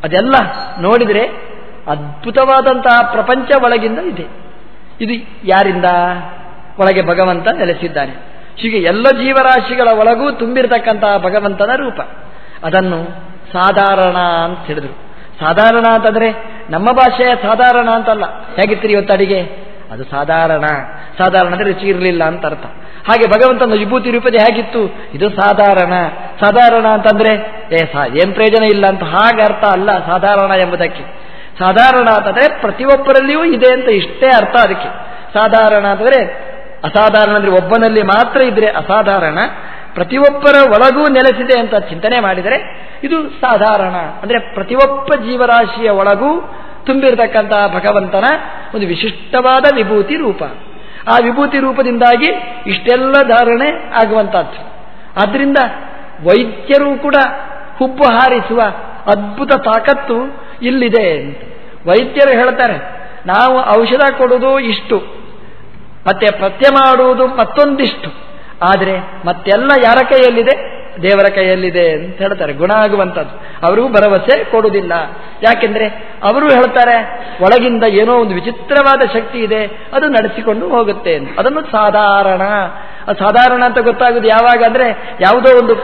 ಅದೆಲ್ಲ ನೋಡಿದರೆ ಅದ್ಭುತವಾದಂತಹ ಪ್ರಪಂಚ ಒಳಗಿಂದ ಇದೆ. ಇದು ಯಾರಿಂದ? ಒಳಗೆ ಭಗವಂತ ನೆಲೆಸಿದ್ದಾನೆ. ಹೀಗೆ ಎಲ್ಲ ಜೀವರಾಶಿಗಳ ಒಳಗೂ ತುಂಬಿರತಕ್ಕಂತಹ ಭಗವಂತನ ರೂಪ. ಅದನ್ನು ಸಾಧಾರಣ ಅಂತ ಹೇಳಿದರು. ಸಾಧಾರಣ ಅಂತಂದ್ರೆ ನಮ್ಮ ಭಾಷೆಯ ಸಾಧಾರಣ ಅಂತಲ್ಲ. ಹೇಗಿತ್ತು ಇವತ್ತು ಅಡಿಗೆ? ಅದು ಸಾಧಾರಣ. ಸಾಧಾರಣ ಅಂದರೆ ರುಚಿ ಇರಲಿಲ್ಲ ಅಂತ ಅರ್ಥ. ಹಾಗೆ ಭಗವಂತನ ವಿಭೂತಿ ರೂಪದ ಹೇಗಿತ್ತು? ಇದು ಸಾಧಾರಣ. ಸಾಧಾರಣ ಅಂತಂದ್ರೆ, ಏ, ಸಾ, ಏನ್ ಪ್ರಯೋಜನ ಇಲ್ಲ ಅಂತ ಹಾಗೆ ಅರ್ಥ ಅಲ್ಲ, ಸಾಧಾರಣ ಎಂಬುದಕ್ಕೆ. ಸಾಧಾರಣ ಅಂತಂದ್ರೆ ಪ್ರತಿಯೊಬ್ಬರಲ್ಲಿಯೂ ಇದೆ ಅಂತ ಇಷ್ಟೇ ಅರ್ಥ ಅದಕ್ಕೆ. ಸಾಧಾರಣ ಅಂದರೆ ಅಸಾಧಾರಣ ಅಂದ್ರೆ ಒಬ್ಬನಲ್ಲಿ ಮಾತ್ರ ಇದ್ರೆ ಅಸಾಧಾರಣ, ಪ್ರತಿಯೊಬ್ಬರ ಒಳಗೂ ನೆಲೆಸಿದೆ ಅಂತ ಚಿಂತನೆ ಮಾಡಿದರೆ ಇದು ಸಾಧಾರಣ. ಅಂದ್ರೆ ಪ್ರತಿಯೊಬ್ಬ ಜೀವರಾಶಿಯ ಒಳಗೂ ತುಂಬಿರತಕ್ಕಂತಹ ಭಗವಂತನ ಒಂದು ವಿಶಿಷ್ಟವಾದ ವಿಭೂತಿ ರೂಪ. ಆ ವಿಭೂತಿ ರೂಪದಿಂದಾಗಿ ಇಷ್ಟೆಲ್ಲ ಧಾರಣೆ ಆಗುವಂತಹದ್ದು ಆದ್ದರಿಂದ ವೈದ್ಯರು ಕೂಡ ಹುಬ್ಬು ಹಾರಿಸುವ ಅದ್ಭುತ ತಾಕತ್ತು ಇಲ್ಲಿದೆ ಅಂತ. ವೈದ್ಯರು ಹೇಳ್ತಾರೆ, ನಾವು ಔಷಧ ಕೊಡುವುದು ಇಷ್ಟು, ಮತ್ತೆ ಪಥ್ಯ ಮಾಡುವುದು ಮತ್ತೊಂದಿಷ್ಟು. ಆದರೆ ಮತ್ತೆಲ್ಲ ಯಾರ ಕೈಯಲ್ಲಿದೆ? ದೇವರ ಕೈಯಲ್ಲಿದೆ ಅಂತ ಹೇಳ್ತಾರೆ. ಗುಣ ಆಗುವಂಥದ್ದು. ಅವರಿಗೂ ಭರವಸೆ ಕೊಡುವುದಿಲ್ಲ. ಯಾಕೆಂದ್ರೆ ಅವರು ಹೇಳ್ತಾರೆ, ಒಳಗಿಂದ ಏನೋ ಒಂದು ವಿಚಿತ್ರವಾದ ಶಕ್ತಿ ಇದೆ, ಅದು ನಡೆಸಿಕೊಂಡು ಹೋಗುತ್ತೆ ಅಂತ. ಅದನ್ನು ಸಾಧಾರಣ. ಸಾಧಾರಣ ಅಂತ ಗೊತ್ತಾಗೋದು ಯಾವಾಗ ಅಂದರೆ, ಯಾವುದೋ ಒಂದು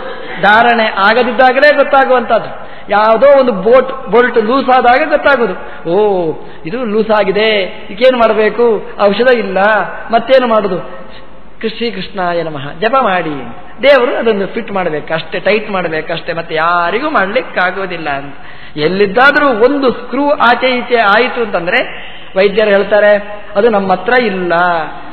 ಧಾರಣೆ ಆಗದಿದ್ದಾಗಲೇ ಗೊತ್ತಾಗುವಂಥದ್ದು. ಯಾವುದೋ ಒಂದು ಬೋಟ್, ಬೋಲ್ಟ್ ಲೂಸ್ ಆದಾಗ ಗೊತ್ತಾಗೋದು ಓ, ಇದು ಲೂಸ್ ಆಗಿದೆ ಈಗೇನು ಮಾಡಬೇಕು? ಔಷಧ ಇಲ್ಲ. ಮತ್ತೇನು ಮಾಡೋದು? ಕೃಷಿ ಕೃಷ್ಣಾಯ ನಮಃ. ಜಪ ಮಾಡಿ. ದೇವರು ಅದನ್ನು ಫಿಟ್ ಮಾಡಬೇಕು ಅಷ್ಟೇ ಟೈಟ್ ಮಾಡಬೇಕು ಅಷ್ಟೇ ಮತ್ತೆ ಯಾರಿಗೂ ಮಾಡ್ಲಿಕ್ಕಾಗೋದಿಲ್ಲ ಅಂತ. ಎಲ್ಲಿದ್ದಾದರೂ ಒಂದು ಸ್ಕ್ರೂ ಆಚೆ ಈಚೆ ಆಯಿತು ಅಂತಂದ್ರೆ ವೈದ್ಯರು ಹೇಳ್ತಾರೆ, ಅದು ನಮ್ಮ ಹತ್ರ ಇಲ್ಲ.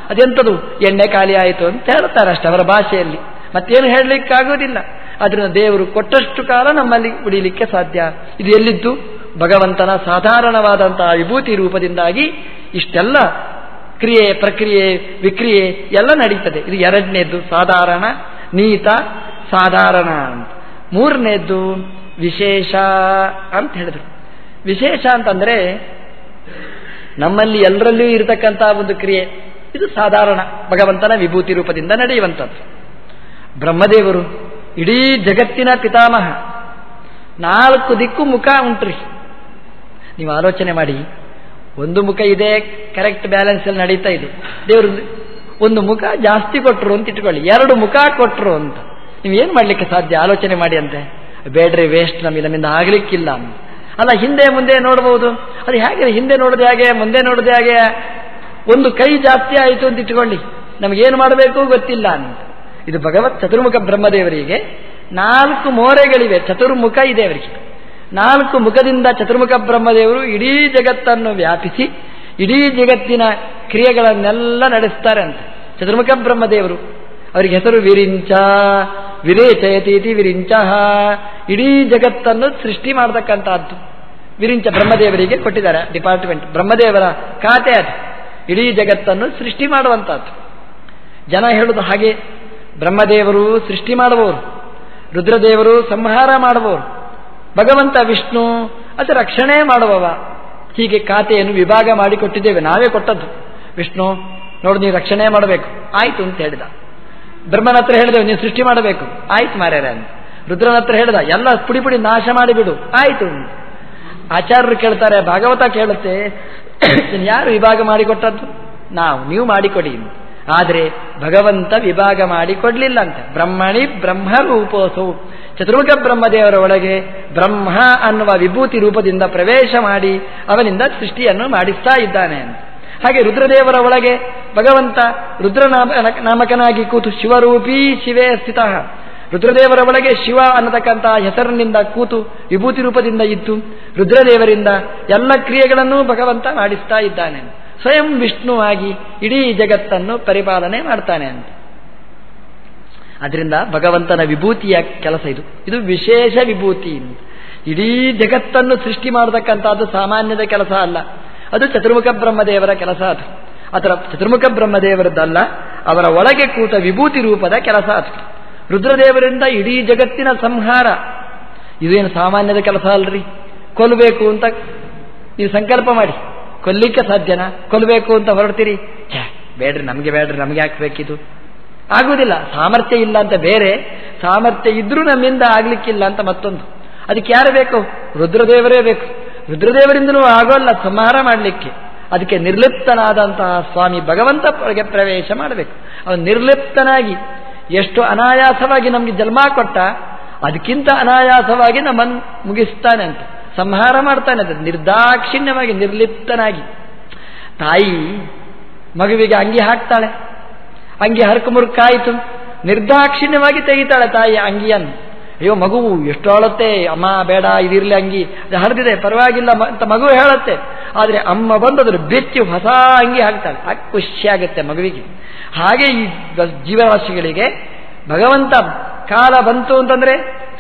ಅದೆಂಥದ್ದು ಎಣ್ಣೆ ಖಾಲಿ ಆಯಿತು ಅಂತ ಹೇಳ್ತಾರೆ ಅಷ್ಟೇ ಅವರ ಭಾಷೆಯಲ್ಲಿ. ಮತ್ತೇನು ಹೇಳಲಿಕ್ಕಾಗೋದಿಲ್ಲ. ಅದರಿಂದ ದೇವರು ಕೊಟ್ಟಷ್ಟು ಕಾಲ ನಮ್ಮಲ್ಲಿ ಉಳಿಲಿಕ್ಕೆ ಸಾಧ್ಯ. ಇದು ಎಲ್ಲಿದ್ದು? ಭಗವಂತನ ಸಾಧಾರಣವಾದಂತಹ ವಿಭೂತಿ ರೂಪದಿಂದಾಗಿ ಇಷ್ಟೆಲ್ಲ ಕ್ರಿಯೆ, ಪ್ರಕ್ರಿಯೆ, ವಿಕ್ರಿಯೆ ಎಲ್ಲ ನಡೀತದೆ. ಇದು ಎರಡನೇದ್ದು, ಸಾಧಾರಣ, ನೀತ, ಸಾಧಾರಣ ಅಂತ. ಮೂರನೇದ್ದು, ವಿಶೇಷ ಅಂತ ಹೇಳಿದ್ರು. ವಿಶೇಷ ಅಂತಂದ್ರೆ ನಮ್ಮಲ್ಲಿ ಎಲ್ಲರಲ್ಲೂ ಇರತಕ್ಕಂತಹ ಒಂದು ಕ್ರಿಯೆ. ಇದು ಸಾಧಾರಣ, ಭಗವಂತನ ವಿಭೂತಿ ರೂಪದಿಂದ ನಡೆಯುವಂಥದ್ದು. ಬ್ರಹ್ಮದೇವರು, ಇಡೀ ಜಗತ್ತಿನ ಪಿತಾಮಹ, ನಾಲ್ಕು ದಿಕ್ಕು ಮುಖ ಉಂಟ್ರಿ. ನೀವು ಆಲೋಚನೆ ಮಾಡಿ. ಒಂದು ಮುಖ ಇದೆ ಕರೆಕ್ಟ್ ಬ್ಯಾಲೆನ್ಸ್ ಅಲ್ಲಿ ನಡೀತಾ ಇದೆ. ದೇವರು ಒಂದು ಮುಖ ಜಾಸ್ತಿ ಕೊಟ್ಟರು ಅಂತ ಇಟ್ಕೊಳ್ಳಿ, ಎರಡು ಮುಖ ಕೊಟ್ಟರು ಅಂತ. ನೀವು ಏನು ಮಾಡಲಿಕ್ಕೆ ಸಾಧ್ಯ? ಆಲೋಚನೆ ಮಾಡಿ ಅಂತೆ. ಬೇಡ್ರಿ ವೇಸ್ಟ್ ನಮಗೆ ನಮ್ಮಿಂದ ಆಗ್ಲಿಕ್ಕಿಲ್ಲ ಅಲ್ಲ, ಹಿಂದೆ ಮುಂದೆ ನೋಡಬಹುದು ಅದು ಹೇಗೆ, ಹಿಂದೆ ನೋಡಿದೆ ಹಾಗೆ, ಮುಂದೆ ನೋಡಿದೆ ಹಾಗೆ? ಒಂದು ಕೈ ಜಾಸ್ತಿ ಆಯಿತು ಅಂತ ಇಟ್ಕೊಳ್ಳಿ. ನಮಗೇನು ಮಾಡಬೇಕು ಗೊತ್ತಿಲ್ಲ ಅಂತ. ಇದು ಭಗವತ್ ಚತುರ್ಮುಖ ಬ್ರಹ್ಮದೇವರಿಗೆ ನಾಲ್ಕು ಮೋರೆಗಳಿವೆ, ಚತುರ್ಮುಖ ಇದೆ ಅವರಿಗೆ. ನಾಲ್ಕು ಮುಖದಿಂದ ಚತುರ್ಮುಖ ಬ್ರಹ್ಮದೇವರು ಇಡೀ ಜಗತ್ತನ್ನು ವ್ಯಾಪಿಸಿ, ಇಡೀ ಜಗತ್ತಿನ ಕ್ರಿಯೆಗಳನ್ನೆಲ್ಲ ನಡೆಸ್ತಾರೆ ಅಂತ. ಚತುರ್ಮುಖ ಬ್ರಹ್ಮದೇವರು. ಅವರಿಗೆ ಹೆಸರು ವಿರಿಂಚ ವಿರೇಚಯತೀತಿ ವಿರಿಂಚ, ಇಡೀ ಜಗತ್ತನ್ನು ಸೃಷ್ಟಿ ಮಾಡತಕ್ಕಂತಹದ್ದು ವಿರಿಂಚ ಬ್ರಹ್ಮದೇವರಿಗೆ ಕೊಟ್ಟಿದ್ದಾರೆ ಡಿಪಾರ್ಟ್ಮೆಂಟ್ ಬ್ರಹ್ಮದೇವರ ಖಾತೆ ಅದು. ಇಡೀ ಜಗತ್ತನ್ನು ಸೃಷ್ಟಿ ಮಾಡುವಂತಹದ್ದು ಜನ ಹೇಳುದು ಹಾಗೆ, ಬ್ರಹ್ಮದೇವರು ಸೃಷ್ಟಿ ಮಾಡುವವರು, ರುದ್ರದೇವರು ಸಂಹಾರ ಮಾಡುವವರು ಭಗವಂತ ವಿಷ್ಣು ಅದು ರಕ್ಷಣೆ ಮಾಡುವವ. ಹೀಗೆ ಖಾತೆಯನ್ನು ವಿಭಾಗ ಮಾಡಿಕೊಟ್ಟಿದ್ದೇವೆ, ನಾವೇ ಕೊಟ್ಟದ್ದು. ವಿಷ್ಣು, ನೋಡು ನೀವು ರಕ್ಷಣೆ ಮಾಡಬೇಕು. ಆಯ್ತು ಅಂತ ಹೇಳಿದ. ಬ್ರಹ್ಮನ ಹತ್ರ ಹೇಳಿದೆ ನೀವು ಸೃಷ್ಟಿ ಮಾಡಬೇಕು. ಆಯ್ತು ಮಾರ್ಯಾರ ಅಂತ. ರುದ್ರನ ಹತ್ರ ಹೇಳಿದ, ಎಲ್ಲ ಪುಡಿ ಪುಡಿ ನಾಶ ಮಾಡಿಬಿಡು. ಆಯ್ತು ಆಚಾರ್ಯರು ಕೇಳ್ತಾರೆ, ಭಾಗವತ ಕೇಳುತ್ತೆ ಯಾರು ವಿಭಾಗ ಮಾಡಿಕೊಟ್ಟದ್ದು? ನಾವು, ನೀವು ಮಾಡಿಕೊಡಿ ಆದರೆ ಭಗವಂತ ವಿಭಾಗ ಮಾಡಿಕೊಡ್ಲಿಲ್ಲ ಅಂತ ಬ್ರಹ್ಮಣಿ ಬ್ರಹ್ಮ ರೂಪೋಸು ಚತುರ್ಮುಖ ಬ್ರಹ್ಮದೇವರ ಒಳಗೆ ಬ್ರಹ್ಮ ಅನ್ನುವ ವಿಭೂತಿ ರೂಪದಿಂದ ಪ್ರವೇಶ ಮಾಡಿ ಅವನಿಂದ ಸೃಷ್ಟಿಯನ್ನು ಮಾಡಿಸ್ತಾ ಇದ್ದಾನೆ ಅಂತ. ಹಾಗೆ ರುದ್ರದೇವರ ಒಳಗೆ ಭಗವಂತ ರುದ್ರನಾಮ ನಾಮಕನಾಗಿ ಕೂತು ಶಿವರೂಪಿ ಶಿವೇ ಸ್ಥಿತ. ರುದ್ರದೇವರ ಒಳಗೆ ಶಿವ ಅನ್ನತಕ್ಕಂತಹ ಹೆಸರಿನಿಂದ ಕೂತು ವಿಭೂತಿ ರೂಪದಿಂದ ಇದ್ದು ರುದ್ರದೇವರಿಂದ ಎಲ್ಲ ಕ್ರಿಯೆಗಳನ್ನು ಭಗವಂತ ಮಾಡಿಸ್ತಾ ಇದ್ದಾನೆ ಸ್ವಯಂ ವಿಷ್ಣುವಾಗಿ ಇಡೀ ಜಗತ್ತನ್ನು ಪರಿಪಾಲನೆ ಮಾಡ್ತಾನೆ ಅಂತ. ಅದರಿಂದ ಭಗವಂತನ ವಿಭೂತಿಯ ಕೆಲಸ ಇದು. ಇದು ವಿಶೇಷ ವಿಭೂತಿ ಇಡೀ ಜಗತ್ತನ್ನು ಸೃಷ್ಟಿ ಮಾಡತಕ್ಕಂಥದ್ದು ಸಾಮಾನ್ಯದ ಕೆಲಸ ಅಲ್ಲ. ಅದು ಚತುರ್ಮುಖ ಬ್ರಹ್ಮದೇವರ ಕೆಲಸ ಅದು. ಅದರ ಚತುರ್ಮುಖ ಬ್ರಹ್ಮದೇವರದ್ದಲ್ಲ, ಅವರ ಒಳಗೆ ಕೂತ ವಿಭೂತಿ ರೂಪದ ಕೆಲಸ ಅದು. ರುದ್ರದೇವರಿಂದ ಇಡೀ ಜಗತ್ತಿನ ಸಂಹಾರ. ಇದೇನು ಸಾಮಾನ್ಯದ ಕೆಲಸ ಅಲ್ರಿ? ಕೊಲ್ಲಬೇಕು ಅಂತ ನೀವು ಸಂಕಲ್ಪ ಮಾಡಿ. ಕೊಲ್ಲಿಕ್ಕೆ ಸಾಧ್ಯನಾ? ಕೊಲ್ಲಬೇಕು ಅಂತ ಹೊರಡ್ತೀರಿ? ಬೇಡ್ರಿ, ನಮಗೆ ಬೇಡ್ರಿ, ನಮಗೆ ಹಾಕ್ಬೇಕಿದು ಆಗುವುದಿಲ್ಲ, ಸಾಮರ್ಥ್ಯ ಇಲ್ಲ ಅಂತ ಬೇರೆ, ಸಾಮರ್ಥ್ಯ ಇದ್ರೂ ನಮ್ಮಿಂದ ಆಗ್ಲಿಕ್ಕಿಲ್ಲ ಅಂತ ಮತ್ತೊಂದು. ಅದಕ್ಕೆ ಯಾರು ಬೇಕು? ರುದ್ರದೇವರೇ ಬೇಕು. ರುದ್ರದೇವರಿಂದನೂ ಆಗೋಲ್ಲ, ಸಂಹಾರ ಮಾಡಲಿಕ್ಕೆ. ಅದಕ್ಕೆ ನಿರ್ಲಿಪ್ತನಾದಂತಹ ಸ್ವಾಮಿ ಭಗವಂತ ಪ್ರವೇಶ ಮಾಡಬೇಕು. ಅವನು ನಿರ್ಲಿಪ್ತನಾಗಿ ಎಷ್ಟು ಅನಾಯಾಸವಾಗಿ ನಮಗೆ ಜನ್ಮ ಕೊಟ್ಟ, ಅದಕ್ಕಿಂತ ಅನಾಯಾಸವಾಗಿ ನಮ್ಮನ್ನು ಮುಗಿಸ್ತಾನೆ ಅಂತ. ಸಂಹಾರ ಮಾಡ್ತಾನೆ ಅದು ನಿರ್ದಾಕ್ಷಿಣ್ಯವಾಗಿ, ನಿರ್ಲಿಪ್ತನಾಗಿ. ತಾಯಿ ಮಗುವಿಗೆ ಅಂಗಿ ಹಾಕ್ತಾಳೆ. ಅಂಗಿ ಹರಕು ಮುರುಕಾಯಿತು. ನಿರ್ದಾಕ್ಷಿಣ್ಯವಾಗಿ ತೆಗಿತಾಳೆ ತಾಯಿ ಅಂಗಿಯನ್ನು ಅಯ್ಯೋ, ಮಗು ಎಷ್ಟು ಹೇಳುತ್ತೆ ಅಮ್ಮ, ಬೇಡ, ಇದಿರಲಿ ಅಂಗಿ. ಅದು ಹರಿದಿದೆ, ಪರವಾಗಿಲ್ಲ ಅಂತ ಮಗು ಹೇಳುತ್ತೆ. ಆದರೆ ಅಮ್ಮ ಬಂದು ಅದ್ರ ಬೆಚ್ಚಿ ಹೊಸ ಅಂಗಿ ಹಾಕ್ತಾಳೆ. ಆ ಖುಷಿಯಾಗುತ್ತೆ ಮಗುವಿಗೆ. ಹಾಗೆ ಈ ಜೀವರಾಶಿಗಳಿಗೆ ಭಗವಂತ ಕಾಲ ಬಂತು ಅಂತಂದ್ರೆ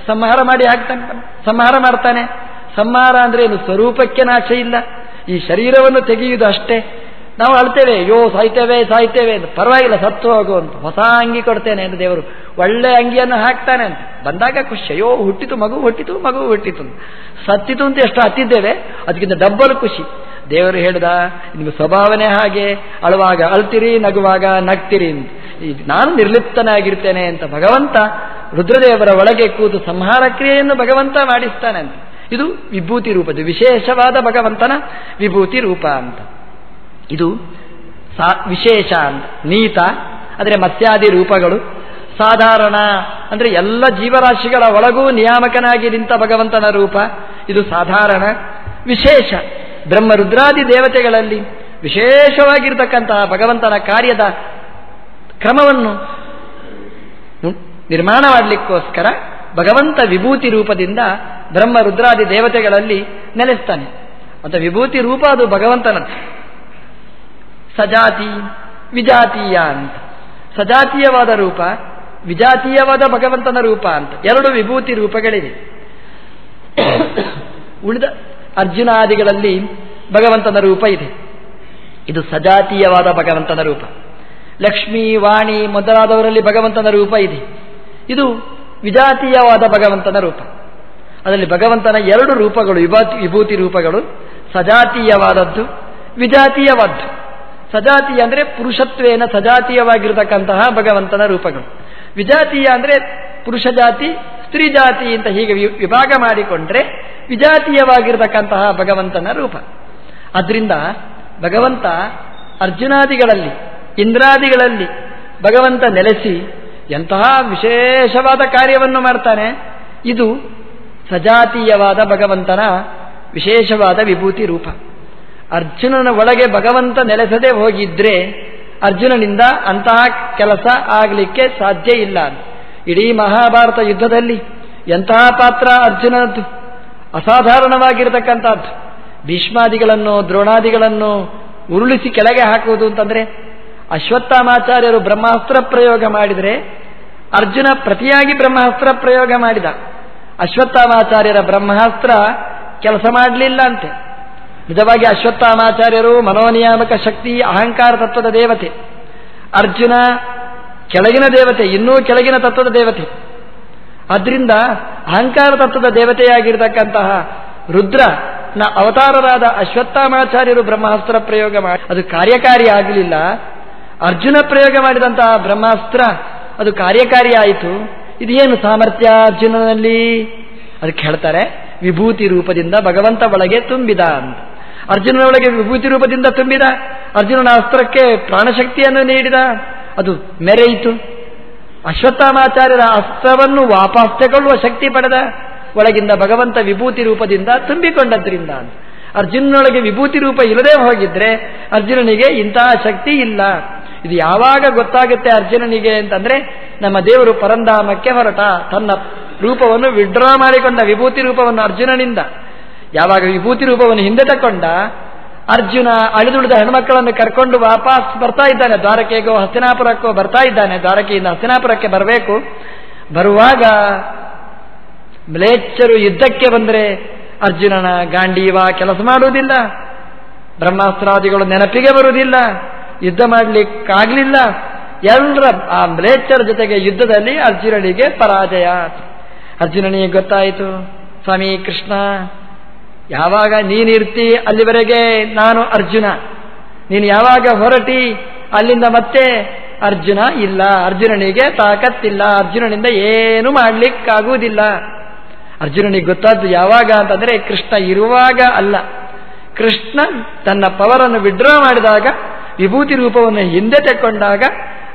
ಸಂಹಾರ ಮಾಡಿ ಹಾಕ್ತಾನೆ, ಸಂಹಾರ ಮಾಡ್ತಾನೆ. ಸಂಹಾರ ಅಂದರೆ ಏನು? ಸ್ವರೂಪಕ್ಕೆ ನಾಶ ಇಲ್ಲ. ಈ ಶರೀರವನ್ನು ತೆಗೆಯುವುದು ಅಷ್ಟೇ. ನಾವು ಅಳ್ತೇವೆ, ಅಯ್ಯೋ, ಸಾಯ್ತೇವೆ ಸಾಯ್ತೇವೆ ಅಂತ. ಪರವಾಗಿಲ್ಲ, ಸತ್ತು ಹೋಗು ಅಂತ. ಹೊಸ ಅಂಗಿ ಕೊಡ್ತೇನೆ ಅಂತ ದೇವರು ಒಳ್ಳೆ ಅಂಗಿಯನ್ನು ಹಾಕ್ತಾನೆ ಅಂತ. ಬಂದಾಗ ಖುಷಿ. ಅಯ್ಯೋ, ಹುಟ್ಟಿತು, ಮಗು ಹುಟ್ಟಿತು ಮಗು ಹುಟ್ಟಿತು ಸತ್ತಿತು ಅಂತ ಎಷ್ಟು ಹತ್ತಿದ್ದೇವೆ, ಅದಕ್ಕಿಂತ ಡಬ್ಬಲ್ ಖುಷಿ. ದೇವರು ಹೇಳ್ದ, ನಿಮ್ಮ ಸ್ವಭಾವನೆ ಹಾಗೆ. ಅಳುವಾಗ ಅಳ್ತಿರಿ, ನಗುವಾಗ ನಗ್ತಿರಿ ನಾನು ನಿರ್ಲಿಪ್ತನಾಗಿರ್ತೇನೆ ಅಂತ ಭಗವಂತ ರುದ್ರದೇವರ ಒಳಗೆ ಕೂತು ಸಂಹಾರ ಕ್ರಿಯೆಯನ್ನು ಭಗವಂತ ಮಾಡಿಸ್ತಾನೆ ಅಂತ. ಇದು ವಿಭೂತಿ ರೂಪದ ವಿಶೇಷವಾದ ಭಗವಂತನ ವಿಭೂತಿ ರೂಪ ಅಂತ. ಇದು ಸಾ ವಿಶೇಷ ಅಂತ. ನೀತ, ಅಂದರೆ ಮತ್ಸ್ಯಾದಿ ರೂಪಗಳು. ಸಾಧಾರಣ, ಅಂದರೆ ಎಲ್ಲ ಜೀವರಾಶಿಗಳ ಒಳಗೂ ನಿಯಾಮಕನಾಗಿ ನಿಂತ ಭಗವಂತನ ರೂಪ. ಇದು ಸಾಧಾರಣ, ವಿಶೇಷ. ಬ್ರಹ್ಮ ರುದ್ರಾದಿ ದೇವತೆಗಳಲ್ಲಿ ವಿಶೇಷವಾಗಿರ್ತಕ್ಕಂತಹ ಭಗವಂತನ ಕಾರ್ಯದ ಕ್ರಮವನ್ನು ನಿರ್ಮಾಣ ಮಾಡಲಿಕ್ಕೋಸ್ಕರ ಭಗವಂತ ವಿಭೂತಿ ರೂಪದಿಂದ ಬ್ರಹ್ಮ ರುದ್ರಾದಿ ದೇವತೆಗಳಲ್ಲಿ ನೆಲೆಸ್ತಾನೆ. ಮತ್ತು ವಿಭೂತಿ ರೂಪ ಅದು ಭಗವಂತನದ್ದು. ಸಜಾತಿ, ವಿಜಾತೀಯ ಅಂತ. ಸಜಾತೀಯವಾದ ರೂಪ, ವಿಜಾತೀಯವಾದ ಭಗವಂತನ ರೂಪ ಅಂತ. ಎರಡು ವಿಭೂತಿ ರೂಪಗಳಿವೆ. ಉಳಿದ ಅರ್ಜುನಾದಿಗಳಲ್ಲಿ ಭಗವಂತನ ರೂಪ ಇದೆ. ಇದು ಸಜಾತೀಯವಾದ ಭಗವಂತನ ರೂಪ. ಲಕ್ಷ್ಮೀ, ವಾಣಿ ಮೊದಲಾದವರಲ್ಲಿ ಭಗವಂತನ ರೂಪ ಇದೆ. ಇದು ವಿಜಾತೀಯವಾದ ಭಗವಂತನ ರೂಪ. ಅದರಲ್ಲಿ ಭಗವಂತನ ಎರಡು ರೂಪಗಳು, ವಿಭಾತಿ ರೂಪಗಳು, ಸಜಾತೀಯವಾದದ್ದು, ವಿಜಾತೀಯವಾದ್ದು. ಸಜಾತೀಯ ಅಂದರೆ ಪುರುಷತ್ವೇನ ಸಜಾತೀಯವಾಗಿರತಕ್ಕಂತಹ ಭಗವಂತನ ರೂಪಗಳು. ವಿಜಾತೀಯ ಅಂದರೆ ಪುರುಷ ಜಾತಿ, ಸ್ತ್ರೀ ಜಾತಿ ಅಂತ ಹೀಗೆ ವಿಭಾಗ ಮಾಡಿಕೊಂಡ್ರೆ ವಿಜಾತೀಯವಾಗಿರತಕ್ಕಂತಹ ಭಗವಂತನ ರೂಪ. ಅದರಿಂದ ಭಗವಂತ ಅರ್ಜುನಾದಿಗಳಲ್ಲಿ, ಇಂದ್ರಾದಿಗಳಲ್ಲಿ ಭಗವಂತ ನೆಲೆಸಿ ಎಂತಹ ವಿಶೇಷವಾದ ಕಾರ್ಯವನ್ನು ಮಾಡ್ತಾನೆ? ಇದು ಸಜಾತೀಯವಾದ ಭಗವಂತನ ವಿಶೇಷವಾದ ವಿಭೂತಿ ರೂಪ. ಅರ್ಜುನನ ಒಳಗೆ ಭಗವಂತ ನೆಲೆಸದೆ ಹೋಗಿದ್ರೆ ಅರ್ಜುನನಿಂದ ಅಂತಹ ಕೆಲಸ ಆಗಲಿಕ್ಕೆ ಸಾಧ್ಯ ಇಲ್ಲ. ಇಡೀ ಮಹಾಭಾರತ ಯುದ್ಧದಲ್ಲಿ ಎಂತಹ ಪಾತ್ರ ಅರ್ಜುನದ್ದು ಅಸಾಧಾರಣವಾಗಿರತಕ್ಕಂಥದ್ದು. ಭೀಷ್ಮಾದಿಗಳನ್ನು ದ್ರೋಣಾದಿಗಳನ್ನು ಉರುಳಿಸಿ ಕೆಳಗೆ ಹಾಕುವುದು ಅಂತಂದ್ರೆ ಅಶ್ವತ್ಥಾಮಾಚಾರ್ಯರು ಬ್ರಹ್ಮಾಸ್ತ್ರ ಪ್ರಯೋಗ ಮಾಡಿದರೆ ಅರ್ಜುನ ಪ್ರತಿಯಾಗಿ ಬ್ರಹ್ಮಾಸ್ತ್ರ ಪ್ರಯೋಗ ಮಾಡಿದ. ಅಶ್ವತ್ಥಾಮಾಚಾರ್ಯರ ಬ್ರಹ್ಮಾಸ್ತ್ರ ಕೆಲಸ ಮಾಡಲಿಲ್ಲ ಅಂತೆ. ನಿಜವಾಗಿ ಅಶ್ವತ್ಥಾಮಾಚಾರ್ಯರು ಮನೋನಿಯಾಮಕ ಶಕ್ತಿ, ಅಹಂಕಾರ ತತ್ವದ ದೇವತೆ. ಅರ್ಜುನ ಕೆಳಗಿನ ದೇವತೆ, ಇನ್ನೂ ಕೆಳಗಿನ ತತ್ವದ ದೇವತೆ. ಅದರಿಂದ ಅಹಂಕಾರ ತತ್ವದ ದೇವತೆಯಾಗಿರ್ತಕ್ಕಂತಹ ರುದ್ರ ನ ಅವತಾರರಾದ ಅಶ್ವತ್ಥಾಮಾಚಾರ್ಯರು ಬ್ರಹ್ಮಾಸ್ತ್ರ ಪ್ರಯೋಗ ಮಾಡಿ, ಅದು ಕಾರ್ಯಕಾರಿ ಆಗಲಿಲ್ಲ. ಅರ್ಜುನ ಪ್ರಯೋಗ ಮಾಡಿದಂತಹ ಬ್ರಹ್ಮಾಸ್ತ್ರ, ಅದು ಕಾರ್ಯಕಾರಿ ಆಯಿತು ಇದೇನು ಸಾಮರ್ಥ್ಯ ಅರ್ಜುನನಲ್ಲಿ? ಅದಕ್ಕೆ ಹೇಳ್ತಾರೆ, ವಿಭೂತಿ ರೂಪದಿಂದ ಭಗವಂತ ಒಳಗೆ ತುಂಬಿದ ಅಂತ. ಅರ್ಜುನನ ಒಳಗೆ ವಿಭೂತಿ ರೂಪದಿಂದ ತುಂಬಿದ, ಅರ್ಜುನನ ಅಸ್ತ್ರಕ್ಕೆ ಪ್ರಾಣಶಕ್ತಿಯನ್ನು ನೀಡಿದ, ಅದು ಮೆರೆಯಿತು. ಅಶ್ವತ್ಥಾಮಾಚಾರ್ಯರ ಅಸ್ತ್ರವನ್ನು ವಾಪಸ್ ತಗೊಳ್ಳುವ ಶಕ್ತಿ ಪಡೆದ, ಒಳಗಿಂದ ಭಗವಂತ ವಿಭೂತಿ ರೂಪದಿಂದ ತುಂಬಿಕೊಂಡದ್ರಿಂದ ಅರ್ಜುನನೊಳಗೆ ವಿಭೂತಿ ರೂಪ ಇಲ್ಲದೆ ಹೋಗಿದ್ರೆ ಅರ್ಜುನನಿಗೆ ಇಂತಹ ಶಕ್ತಿ ಇಲ್ಲ. ಇದು ಯಾವಾಗ ಗೊತ್ತಾಗುತ್ತೆ ಅರ್ಜುನನಿಗೆ ಅಂತಂದ್ರೆ ನಮ್ಮ ದೇವರು ಪರಂಧಾಮಕ್ಕೆ ಹೊರಟ ತನ್ನ ರೂಪವನ್ನು ವಿಡ್ರಾ ಮಾಡಿಕೊಂಡ ವಿಭೂತಿ ರೂಪವನ್ನು ಅರ್ಜುನನಿಂದ. ಯಾವಾಗ ವಿಭೂತಿ ರೂಪವನ್ನು ಹಿಂದೆ ತಕೊಂಡ ಅರ್ಜುನ ಅಳಿದುಳಿದ ಹೆಣ್ಮಕ್ಕಳನ್ನು ಕರ್ಕೊಂಡು ವಾಪಸ್ ಬರ್ತಾ ಇದ್ದಾನೆ. ದ್ವಾರಕೆಗೋ, ಹಸ್ತಿನಾಪುರಕ್ಕೋ ಬರ್ತಾ ಇದ್ದಾನೆ. ದ್ವಾರಕೆಯಿಂದ ಹಸ್ತಿನಾಪುರಕ್ಕೆ ಬರಬೇಕು. ಬರುವಾಗ ಮ್ಲೇಚ್ಛರು ಯುದ್ಧಕ್ಕೆ ಬಂದರೆ ಅರ್ಜುನನ ಗಾಂಡೀವ ಕೆಲಸ ಮಾಡುವುದಿಲ್ಲ. ಬ್ರಹ್ಮಾಸ್ತ್ರಾದಿಗಳು ನೆನಪಿಗೆ ಬರುವುದಿಲ್ಲ. ಯುದ್ಧ ಮಾಡಲಿಕ್ಕಾಗಲಿಲ್ಲ. ಎಲ್ಲರ, ಆ ಮ್ಲೇಚ್ಛರ ಜೊತೆಗೆ ಯುದ್ಧದಲ್ಲಿ ಅರ್ಜುನನಿಗೆ ಪರಾಜಯ. ಅರ್ಜುನನಿಗೆ ಗೊತ್ತಾಯಿತು, ಸ್ವಾಮಿ ಕೃಷ್ಣ, ಯಾವಾಗ ನೀನಿರ್ತಿ ಅಲ್ಲಿವರೆಗೆ ನಾನು ಅರ್ಜುನ. ನೀನು ಯಾವಾಗ ಹೊರಟಿ, ಅಲ್ಲಿಂದ ಮತ್ತೆ ಅರ್ಜುನ ಇಲ್ಲ. ಅರ್ಜುನನಿಗೆ ತಾಕತ್ತಿಲ್ಲ. ಅರ್ಜುನನಿಂದ ಏನು ಮಾಡಲಿಕ್ಕಾಗುವುದಿಲ್ಲ. ಅರ್ಜುನನಿಗೆ ಗೊತ್ತಾದ್ದು ಯಾವಾಗ ಅಂತಂದರೆ ಕೃಷ್ಣ ಇರುವಾಗ ಅಲ್ಲ. ಕೃಷ್ಣ ತನ್ನ ಪವರನ್ನು ವಿಡ್ರಾ ಮಾಡಿದಾಗ ವಿಭೂತಿ ರೂಪವನ್ನು ಹಿಂದೆ ತೆಕ್ಕೊಂಡಾಗ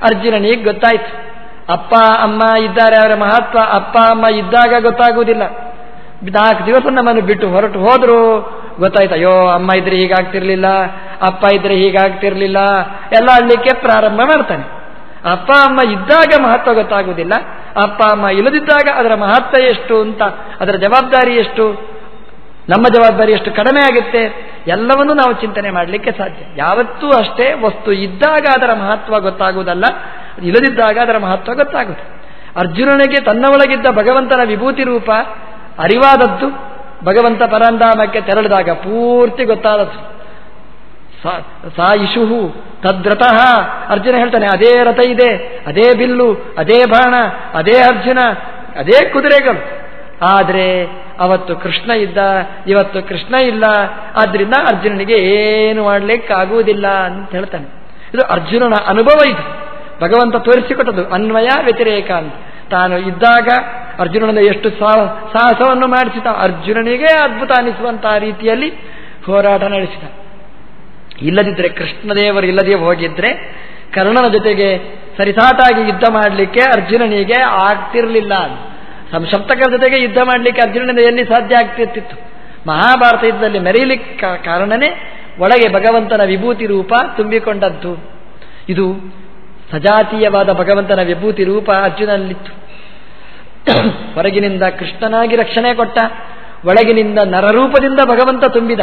ಅರ್ಜುನನಿಗೆ ಗೊತ್ತಾಯ್ತು. ಅಪ್ಪ, ಅಮ್ಮ ಇದ್ದಾರೆ, ಅವರ ಮಹತ್ವ ಅಪ್ಪ, ಅಮ್ಮ ಇದ್ದಾಗ ಗೊತ್ತಾಗುವುದಿಲ್ಲ. ನಾಲ್ಕು ದಿವಸ ನಮ್ಮನ್ನು ಬಿಟ್ಟು ಹೊರಟು ಹೋದ್ರು. ಗೊತ್ತಾಯ್ತು, ಅಯ್ಯೋ, ಅಮ್ಮ ಇದ್ರೆ ಹೀಗಾಗ್ತಿರ್ಲಿಲ್ಲ, ಅಪ್ಪ ಇದ್ರೆ ಹೀಗಾಗ್ತಿರ್ಲಿಲ್ಲ, ಎಲ್ಲ ಅಳ್ಲಿಕ್ಕೆ ಪ್ರಾರಂಭ ಮಾಡ್ತಾನೆ. ಅಪ್ಪ, ಅಮ್ಮ ಇದ್ದಾಗ ಮಹತ್ವ ಗೊತ್ತಾಗುವುದಿಲ್ಲ. ಅಪ್ಪ, ಅಮ್ಮ ಇಲ್ಲದಿದ್ದಾಗ ಅದರ ಮಹತ್ವ ಎಷ್ಟು ಅಂತ, ಅದರ ಜವಾಬ್ದಾರಿ ಎಷ್ಟು? ನಮ್ಮ ಜವಾಬ್ದಾರಿ ಎಷ್ಟು ಕಡಿಮೆ ಆಗುತ್ತೆ ಎಲ್ಲವನ್ನೂ ನಾವು ಚಿಂತನೆ ಮಾಡಲಿಕ್ಕೆ ಸಾಧ್ಯ. ಯಾವತ್ತೂ ಅಷ್ಟೇ ವಸ್ತು ಇದ್ದಾಗ ಅದರ ಮಹತ್ವ ಗೊತ್ತಾಗುವುದಲ್ಲ ಇಲ್ಲದಿದ್ದಾಗ ಅದರ ಮಹತ್ವ ಗೊತ್ತಾಗುತ್ತೆ ಅರ್ಜುನನಿಗೆ ತನ್ನ ಒಳಗಿದ್ದ ಭಗವಂತನ ವಿಭೂತಿ ರೂಪ ಅರಿವಾದದ್ದು. ಭಗವಂತ ಪರಂಧಾಮಕ್ಕೆ ತೆರಳಿದಾಗ ಪೂರ್ತಿ ಗೊತ್ತಾದದ್ದು. ಸಾ ಇಶುಹು ತದ್ರತಃ. ಅರ್ಜುನ ಹೇಳ್ತಾನೆ, ಅದೇ ರಥ ಇದೆ, ಅದೇ ಬಿಲ್ಲು, ಅದೇ ಬಾಣ, ಅದೇ ಅರ್ಜುನ, ಅದೇ ಕುದುರೆಗಳು. ಆದರೆ ಅವತ್ತು ಕೃಷ್ಣ ಇದ್ದ, ಇವತ್ತು ಕೃಷ್ಣ ಇಲ್ಲ, ಆದ್ರಿಂದ ಅರ್ಜುನನಿಗೆ ಏನು ಮಾಡಲಿಕ್ಕಾಗುವುದಿಲ್ಲ ಅಂತ ಹೇಳ್ತಾನೆ. ಇದು ಅರ್ಜುನನ ಅನುಭವ ಇದು. ಭಗವಂತ ತೋರಿಸಿಕೊಟ್ಟದು ಅನ್ವಯ ವ್ಯತಿರೇಕ ಅಂತ. ತಾನು ಇದ್ದಾಗ ಅರ್ಜುನನ ಎಷ್ಟು ಸಾಹಸವನ್ನು ಮಾಡಿಸಿದ, ಅರ್ಜುನನಿಗೆ ಅದ್ಭುತ ಅನಿಸುವಂತಹ ರೀತಿಯಲ್ಲಿ ಹೋರಾಟ ನಡೆಸಿದ. ಇಲ್ಲದಿದ್ದರೆ ಕೃಷ್ಣದೇವರು ಇಲ್ಲದೇ ಹೋಗಿದ್ರೆ, ಕರ್ಣನ ಜೊತೆಗೆ ಸರಿಸಾಟಾಗಿ ಯುದ್ಧ ಮಾಡಲಿಕ್ಕೆ ಅರ್ಜುನನಿಗೆ ಆಗ್ತಿರ್ಲಿಲ್ಲ ಸಂಸಪ್ತಕರ ಜೊತೆಗೆ ಯುದ್ಧ ಮಾಡಲಿಕ್ಕೆ ಅರ್ಜುನನಿಂದ ಎಲ್ಲಿ ಸಾಧ್ಯ ಆಗ್ತಿರ್ತಿತ್ತು? ಮಹಾಭಾರತ ಯುದ್ಧದಲ್ಲಿ ಮೆರೆಯಲಿಕ್ಕೆ ಕಾರಣನೇ ಒಳಗೆ ಭಗವಂತನ ವಿಭೂತಿ ರೂಪ ತುಂಬಿಕೊಂಡದ್ದು. ಇದು ಸಜಾತೀಯವಾದ ಭಗವಂತನ ವಿಭೂತಿ ರೂಪ ಅರ್ಜುನಲ್ಲಿತ್ತು. ಹೊರಗಿನಿಂದ ಕೃಷ್ಣನಾಗಿ ರಕ್ಷಣೆ ಕೊಟ್ಟ, ಒಳಗಿನಿಂದ ನರರೂಪದಿಂದ ಭಗವಂತ ತುಂಬಿದ.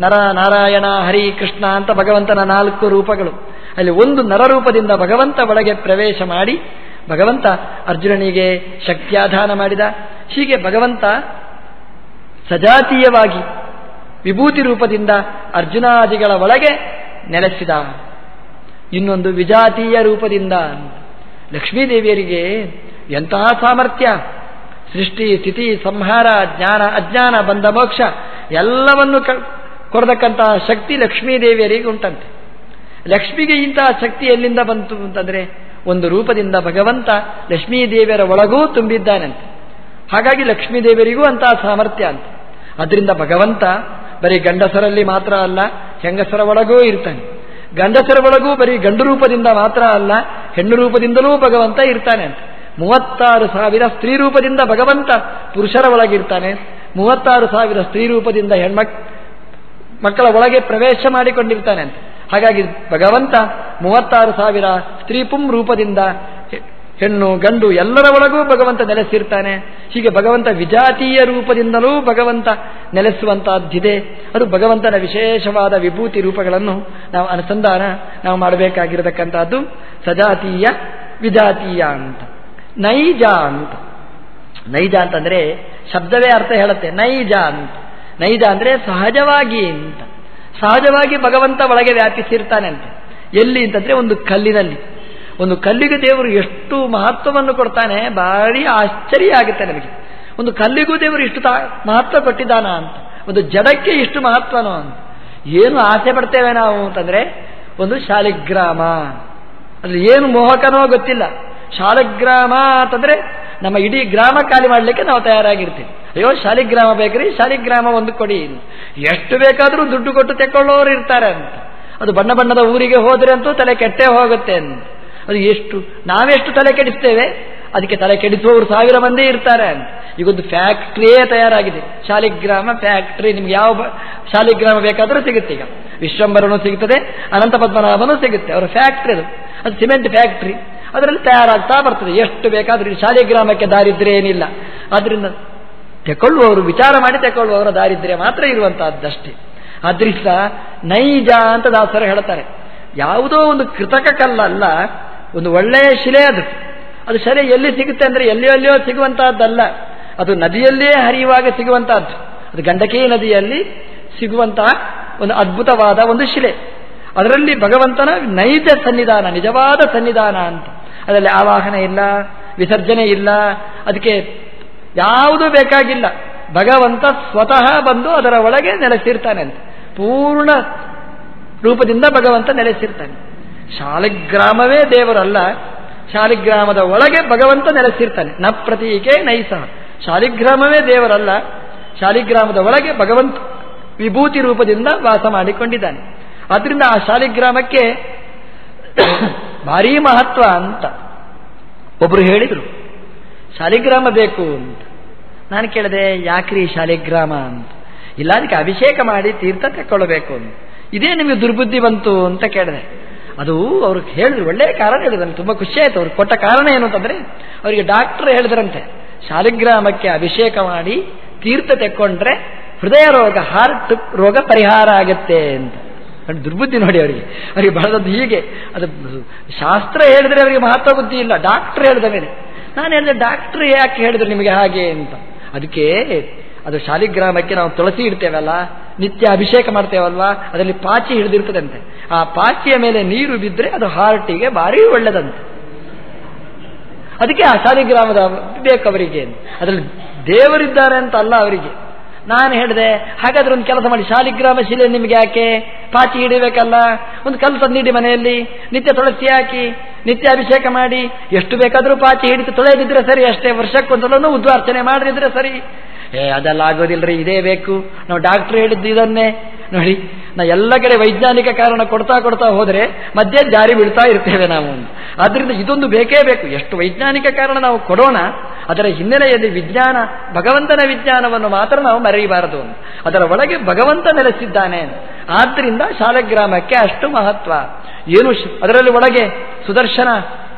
ನರ, ನಾರಾಯಣ, ಹರಿ, ಕೃಷ್ಣ ಅಂತ ಭಗವಂತನ ನಾಲ್ಕು ರೂಪಗಳು. ಅಲ್ಲಿ ಒಂದು ನರರೂಪದಿಂದ ಭಗವಂತ ಒಳಗೆ ಪ್ರವೇಶ ಮಾಡಿ ಭಗವಂತ ಅರ್ಜುನನಿಗೆ ಶಕ್ತಿಯಾಧಾನ ಮಾಡಿದ. ಹೀಗೆ ಭಗವಂತ ಸಜಾತೀಯವಾಗಿ ವಿಭೂತಿ ರೂಪದಿಂದ ಅರ್ಜುನಾದಿಗಳ ಒಳಗೆ ನೆಲೆಸಿದ. ಇನ್ನೊಂದು ವಿಜಾತೀಯ ರೂಪದಿಂದ. ಲಕ್ಷ್ಮೀದೇವಿಯರಿಗೆ ಎಂತಹ ಸಾಮರ್ಥ್ಯ? ಸೃಷ್ಟಿ, ಸ್ಥಿತಿ, ಸಂಹಾರ, ಜ್ಞಾನ, ಅಜ್ಞಾನ, ಬಂಧ, ಮೋಕ್ಷ ಎಲ್ಲವನ್ನು ಕೊರತಕ್ಕಂತಹ ಶಕ್ತಿ ಲಕ್ಷ್ಮೀದೇವಿಯರಿಗೆ ಉಂಟಂತೆ. ಲಕ್ಷ್ಮಿಗೆ ಇಂತಹ ಶಕ್ತಿ ಎಲ್ಲಿಂದ ಬಂತು ಅಂತಂದ್ರೆ ಒಂದು ರೂಪದಿಂದ ಭಗವಂತ ಲಕ್ಷ್ಮೀದೇವಿಯರ ಒಳಗೂ ತುಂಬಿದ್ದಾನಂತೆ. ಹಾಗಾಗಿ ಲಕ್ಷ್ಮೀದೇವಿಯರಿಗೂ ಅಂತಹ ಸಾಮರ್ಥ್ಯ ಅಂತ. ಅದರಿಂದ ಭಗವಂತ ಬರೀ ಗಂಡಸರಲ್ಲಿ ಮಾತ್ರ ಅಲ್ಲ, ಹೆಂಗಸರ ಒಳಗೂ ಇರ್ತಾನೆ. ಗಂಡಸರ ಒಳಗೂ ಬರೀ ಗಂಡು ರೂಪದಿಂದ ಮಾತ್ರ ಅಲ್ಲ, ಹೆಣ್ಣು ರೂಪದಿಂದಲೂ ಭಗವಂತ ಇರ್ತಾನೆ ಅಂತ ಮೂವತ್ತಾರು ಸಾವಿರ ಸ್ತ್ರೀ ರೂಪದಿಂದ ಭಗವಂತ ಪುರುಷರ ಒಳಗಿರ್ತಾನೆ. ಮೂವತ್ತಾರು ಸಾವಿರ ಸ್ತ್ರೀ ರೂಪದಿಂದ ಹೆಣ್ಮಕ್, ಮಕ್ಕಳ ಒಳಗೆ ಪ್ರವೇಶ ಮಾಡಿಕೊಂಡಿರ್ತಾನೆ ಅಂತ ಹಾಗಾಗಿ ಭಗವಂತ ಮೂವತ್ತಾರು ಸಾವಿರ ಸ್ತ್ರೀ ಪುಂ ರೂಪದಿಂದ ಹೆಣ್ಣು ಗಂಡು ಎಲ್ಲರ ಒಳಗೂ ಭಗವಂತ ನೆಲೆಸಿರ್ತಾನೆ. ಹೀಗೆ ಭಗವಂತ ವಿಜಾತೀಯ ರೂಪದಿಂದಲೂ ಭಗವಂತ ನೆಲೆಸುವಂತಹದ್ದಿದೆ. ಅದು ಭಗವಂತನ ವಿಶೇಷವಾದ ವಿಭೂತಿ ರೂಪಗಳನ್ನು ನಾವು ಅನುಸಂಧಾನ ನಾವು ಮಾಡಬೇಕಾಗಿರತಕ್ಕಂಥದ್ದು. ಸಜಾತೀಯ ವಿಜಾತೀಯ ಅಂತ. ನೈಜ ಅಂತ. ನೈಜ ಅಂತಂದ್ರೆ ಶಬ್ದವೇ ಅರ್ಥ ಹೇಳುತ್ತೆ. ನೈಜ ಅಂತ. ನೈಜ ಅಂದ್ರೆ ಸಹಜವಾಗಿ ಅಂತ. ಸಹಜವಾಗಿ ಭಗವಂತ ಒಳಗೆ ವ್ಯಾಪಿಸಿರ್ತಾನೆ ಅಂತ ಎಲ್ಲಿ ಅಂತಂದ್ರೆ ಒಂದು ಕಲ್ಲಿನಲ್ಲಿ. ಒಂದು ಕಲ್ಲಿಗೆ ದೇವರು ಎಷ್ಟು ಮಹತ್ವವನ್ನು ಕೊಡ್ತಾನೆ, ಭಾರಿ ಆಶ್ಚರ್ಯ ಆಗುತ್ತೆ ನಮಗೆ. ಒಂದು ಕಲ್ಲಿಗೂ ದೇವರು ಇಷ್ಟು ಮಹತ್ವ ಕೊಟ್ಟಿದ್ದಾನ ಅಂತ. ಒಂದು ಜಡಕ್ಕೆ ಇಷ್ಟು ಮಹತ್ವನೋ ಅಂತ. ಏನು ಆಸೆ ಪಡ್ತೇವೆ ನಾವು ಅಂತಂದ್ರೆ, ಒಂದು ಶಾಲಿಗ್ರಾಮ. ಅಲ್ಲಿ ಏನು ಮೋಹಕನೋ ಗೊತ್ತಿಲ್ಲ. ಶಾಲಿಗ್ರಾಮ ಅಂತಂದ್ರೆ ನಮ್ಮ ಇಡೀ ಗ್ರಾಮ ಖಾಲಿ ಮಾಡಲಿಕ್ಕೆ ನಾವು ತಯಾರಾಗಿರ್ತೀವಿ. ಅಯ್ಯೋ, ಶಾಲಿಗ್ರಾಮ ಬೇಕ್ರಿ, ಶಾಲಿಗ್ರಾಮ ಒಂದು ಕೊಡಿ. ಎಷ್ಟು ಬೇಕಾದರೂ ದುಡ್ಡು ಕೊಟ್ಟು ತೆಕ್ಕೊಳ್ಳೋರು ಇರ್ತಾರೆ ಅಂತ. ಅದು ಬಣ್ಣ ಬಣ್ಣದ ಊರಿಗೆ ಹೋದ್ರೆ ಅಂತೂ ತಲೆ ಕೆಟ್ಟೇ ಹೋಗುತ್ತೆ ಅಂತ. ಅದು ಎಷ್ಟು, ನಾವೆಷ್ಟು ತಲೆ ಕೆಡಿಸ್ತೇವೆ? ಅದಕ್ಕೆ ತಲೆ ಕೆಡಿಸುವವರು ಸಾವಿರ ಮಂದಿ ಇರ್ತಾರೆ ಅಂತ. ಈಗೊಂದು ಫ್ಯಾಕ್ಟ್ರಿಯೇ ತಯಾರಾಗಿದೆ. ಶಾಲಿಗ್ರಾಮ ಫ್ಯಾಕ್ಟ್ರಿ, ನಿಮ್ಗೆ ಯಾವ ಶಾಲಿಗ್ರಾಮ ಬೇಕಾದರೂ ಸಿಗುತ್ತೆ ಈಗ. ವಿಶ್ವಂಬರನು ಸಿಗುತ್ತದೆ ಅನಂತ ಪದ್ಮನಾಭನೂ ಸಿಗುತ್ತೆ. ಅವರ ಫ್ಯಾಕ್ಟ್ರಿ ಅದು. ಅದು ಸಿಮೆಂಟ್ ಫ್ಯಾಕ್ಟ್ರಿ. ಅದರಲ್ಲಿ ತಯಾರಾಗ್ತಾ ಬರ್ತದೆ. ಎಷ್ಟು ಬೇಕಾದ್ರೂ ಶಾಲಿಗ್ರಾಮಕ್ಕೆ ದಾರಿದ್ರೆ ಏನಿಲ್ಲ. ಆದ್ರಿಂದ ತೆಕೊಳ್ಳುವವರು, ವಿಚಾರ ಮಾಡಿ ತೆಕೊಳ್ಳುವವರ ದಾರಿದ್ರೆ ಮಾತ್ರ ಇರುವಂತಹದ್ದಷ್ಟೇ. ಆದ್ರಿಂದ ನೈಜ ಅಂತ ದಾಸರು ಹೇಳ್ತಾರೆ. ಯಾವುದೋ ಒಂದು ಕೃತಕ ಕಲ್ಲಲ್ಲ ಒಂದು ಒಳ್ಳೆಯ ಶಿಲೆ ಅದು. ಅದು ಶಿಲೆ ಎಲ್ಲಿ ಸಿಗುತ್ತೆ ಅಂದರೆ ಎಲ್ಲಿಯೋ ಎಲ್ಲಿಯೋ ಸಿಗುವಂತಹದ್ದಲ್ಲ. ಅದು ನದಿಯಲ್ಲೇ ಹರಿಯುವಾಗ ಸಿಗುವಂತಹದ್ದು. ಅದು ಗಂಡಕಿ ನದಿಯಲ್ಲಿ ಸಿಗುವಂತಹ ಒಂದು ಅದ್ಭುತವಾದ ಒಂದು ಶಿಲೆ. ಅದರಲ್ಲಿ ಭಗವಂತನ ನೈಜ ಸನ್ನಿಧಾನ, ನಿಜವಾದ ಸನ್ನಿಧಾನ ಅಂತ. ಅದರಲ್ಲಿ ಆವಾಹನೆ ಇಲ್ಲ, ವಿಸರ್ಜನೆ ಇಲ್ಲ, ಅದಕ್ಕೆ ಯಾವುದೂ ಬೇಕಾಗಿಲ್ಲ. ಭಗವಂತ ಸ್ವತಃ ಬಂದು ಅದರ ಒಳಗೆ ನೆಲೆಸಿರ್ತಾನೆ ಅಂತ. ಪೂರ್ಣ ರೂಪದಿಂದ ಭಗವಂತ ನೆಲೆಸಿರ್ತಾನೆ. ಶಾಲಿಗ್ರಾಮವೇ ದೇವರಲ್ಲ, ಶಾಲಿಗ್ರಾಮದ ಒಳಗೆ ಭಗವಂತ ನೆಲೆಸಿರ್ತಾನೆ. ನ ಪ್ರತೀಕೆ ನೈಸ. ಶಾಲಿಗ್ರಾಮವೇ ದೇವರಲ್ಲ, ಶಾಲಿಗ್ರಾಮದ ಒಳಗೆ ಭಗವಂತ ವಿಭೂತಿ ರೂಪದಿಂದ ವಾಸ ಮಾಡಿಕೊಂಡಿದ್ದಾನೆ. ಆದ್ರಿಂದ ಆ ಶಾಲಿಗ್ರಾಮಕ್ಕೆ ಭಾರೀ ಮಹತ್ವ ಅಂತ ಒಬ್ರು ಹೇಳಿದರು. ಶಾಲಿಗ್ರಾಮ ಬೇಕು ಅಂತ. ನಾನು ಕೇಳಿದೆ, ಯಾಕ್ರಿ ಶಾಲಿಗ್ರಾಮ ಅಂತ. ಇಲ್ಲ, ಅದಕ್ಕೆ ಅಭಿಷೇಕ ಮಾಡಿ ತೀರ್ಥ ತಕ್ಕೊಳ್ಳಬೇಕು ಅಂತ. ಇದೇ ನಿಮಗೆ ದುರ್ಬುದ್ಧಿ ಬಂತು ಅಂತ ಕೇಳಿದೆ. ಅದು ಅವ್ರು ಹೇಳಿದ್ರು ಒಳ್ಳೆಯ ಕಾರಣ ಹೇಳಿದ್ರು. ತುಂಬ ಖುಷಿ ಆಯಿತು. ಅವ್ರಿಗೆ ಕೊಟ್ಟ ಕಾರಣ ಏನು ಅಂತಂದರೆ, ಅವರಿಗೆ ಡಾಕ್ಟರ್ ಹೇಳಿದ್ರಂತೆ, ಶಾಲಿಗ್ರಾಮಕ್ಕೆ ಅಭಿಷೇಕ ಮಾಡಿ ತೀರ್ಥ ತೆಕ್ಕೊಂಡ್ರೆ ಹೃದಯ ರೋಗ, ಹಾರ್ಟ್ ರೋಗ ಪರಿಹಾರ ಆಗತ್ತೆ ಅಂತ. ದುರ್ಬುದ್ಧಿ ನೋಡಿ ಅವರಿಗೆ. ಅವರಿಗೆ ಬಹಳದದ್ದು ಹೀಗೆ. ಅದು ಶಾಸ್ತ್ರ ಹೇಳಿದ್ರೆ ಅವರಿಗೆ ಮಹತ್ವ ಬುದ್ಧಿ ಇಲ್ಲ. ಡಾಕ್ಟ್ರ್ ಹೇಳಿದ ಮೇಲೆ ನಾನು ಹೇಳಿದೆ, ಡಾಕ್ಟ್ರ್ ಯಾಕೆ ಹೇಳಿದ್ರು ನಿಮಗೆ ಹಾಗೆ ಅಂತ. ಅದಕ್ಕೆ ಅದು ಶಾಲಿಗ್ರಾಮಕ್ಕೆ ನಾವು ತುಳಸಿ ಇಡ್ತೇವಲ್ಲ, ನಿತ್ಯ ಅಭಿಷೇಕ ಮಾಡ್ತೇವಲ್ವಾ, ಅದರಲ್ಲಿ ಪಾಚಿ ಹಿಡಿದಿರ್ತದಂತೆ. ಆ ಪಾಚಿಯ ಮೇಲೆ ನೀರು ಬಿದ್ದರೆ ಅದು ಹಾರ್ಟಿಗೆ ಭಾರಿ ಒಳ್ಳೆದಂತೆ. ಅದಕ್ಕೆ ಆ ಶಾಲಿಗ್ರಾಮದ ಬೇಕು ಅವರಿಗೆ ಅದರಲ್ಲಿ ದೇವರಿದ್ದಾರೆ ಅಂತ ಅಲ್ಲ ಅವರಿಗೆ. ನಾನು ಹೇಳಿದೆ, ಹಾಗಾದ್ರೆ ಒಂದು ಕೆಲಸ ಮಾಡಿ. ಶಾಲಿಗ್ರಾಮ ಶಿಲೆ ನಿಮಗೆ ಯಾಕೆ? ಪಾಚಿ ಹಿಡಿಬೇಕಲ್ಲ? ಒಂದು ಕಲ್ಲು ತಂದಿಡಿ ಮನೆಯಲ್ಲಿ, ನಿತ್ಯ ತುಳಸಿ ಹಾಕಿ, ನಿತ್ಯ ಅಭಿಷೇಕ ಮಾಡಿ. ಎಷ್ಟು ಬೇಕಾದರೂ ಪಾಚಿ ಹಿಡಿದು ತೊಳೆದಿದ್ರೆ ಸರಿ, ಅಷ್ಟೇ ವರ್ಷಕ್ಕೊಂದ್ಸಲೂ ಉದ್ವಾರ್ಚನೆ ಮಾಡಿದ್ರೆ ಸರಿ. ಏ, ಅದೆಲ್ಲ ಆಗೋದಿಲ್ಲರಿ ಇದೇ ಬೇಕು. ನಾವು ಡಾಕ್ಟರ್ ಹೇಳಿದ್ದು ಇದನ್ನೇ. ನೋಡಿ ನಾ ಎಲ್ಲ ಕಡೆ ವೈಜ್ಞಾನಿಕ ಕಾರಣ ಕೊಡ್ತಾ ಕೊಡ್ತಾ ಹೋದರೆ ಮಧ್ಯೆ ಜಾರಿ ಬೀಳ್ತಾ ಇರ್ತೇವೆ ನಾವು ಆದ್ರಿಂದ ಇದೊಂದು ಬೇಕೇ ಬೇಕು. ಎಷ್ಟು ವೈಜ್ಞಾನಿಕ ಕಾರಣ ನಾವು ಕೊಡೋಣ, ಅದರ ಹಿನ್ನೆಲೆಯಲ್ಲಿ ವಿಜ್ಞಾನ, ಭಗವಂತನ ವಿಜ್ಞಾನವನ್ನು ಮಾತ್ರ ನಾವು ಮರೆಯಬಾರದು ಅದರ ಒಳಗೆ ಭಗವಂತ ನೆಲೆಸಿದ್ದಾನೆ ಆದ್ದರಿಂದ ಶಾಲಗ್ರಾಮಕ್ಕೆ ಅಷ್ಟು ಮಹತ್ವ. ಏನು ಅದರಲ್ಲಿ ಒಳಗೆ ಸುದರ್ಶನ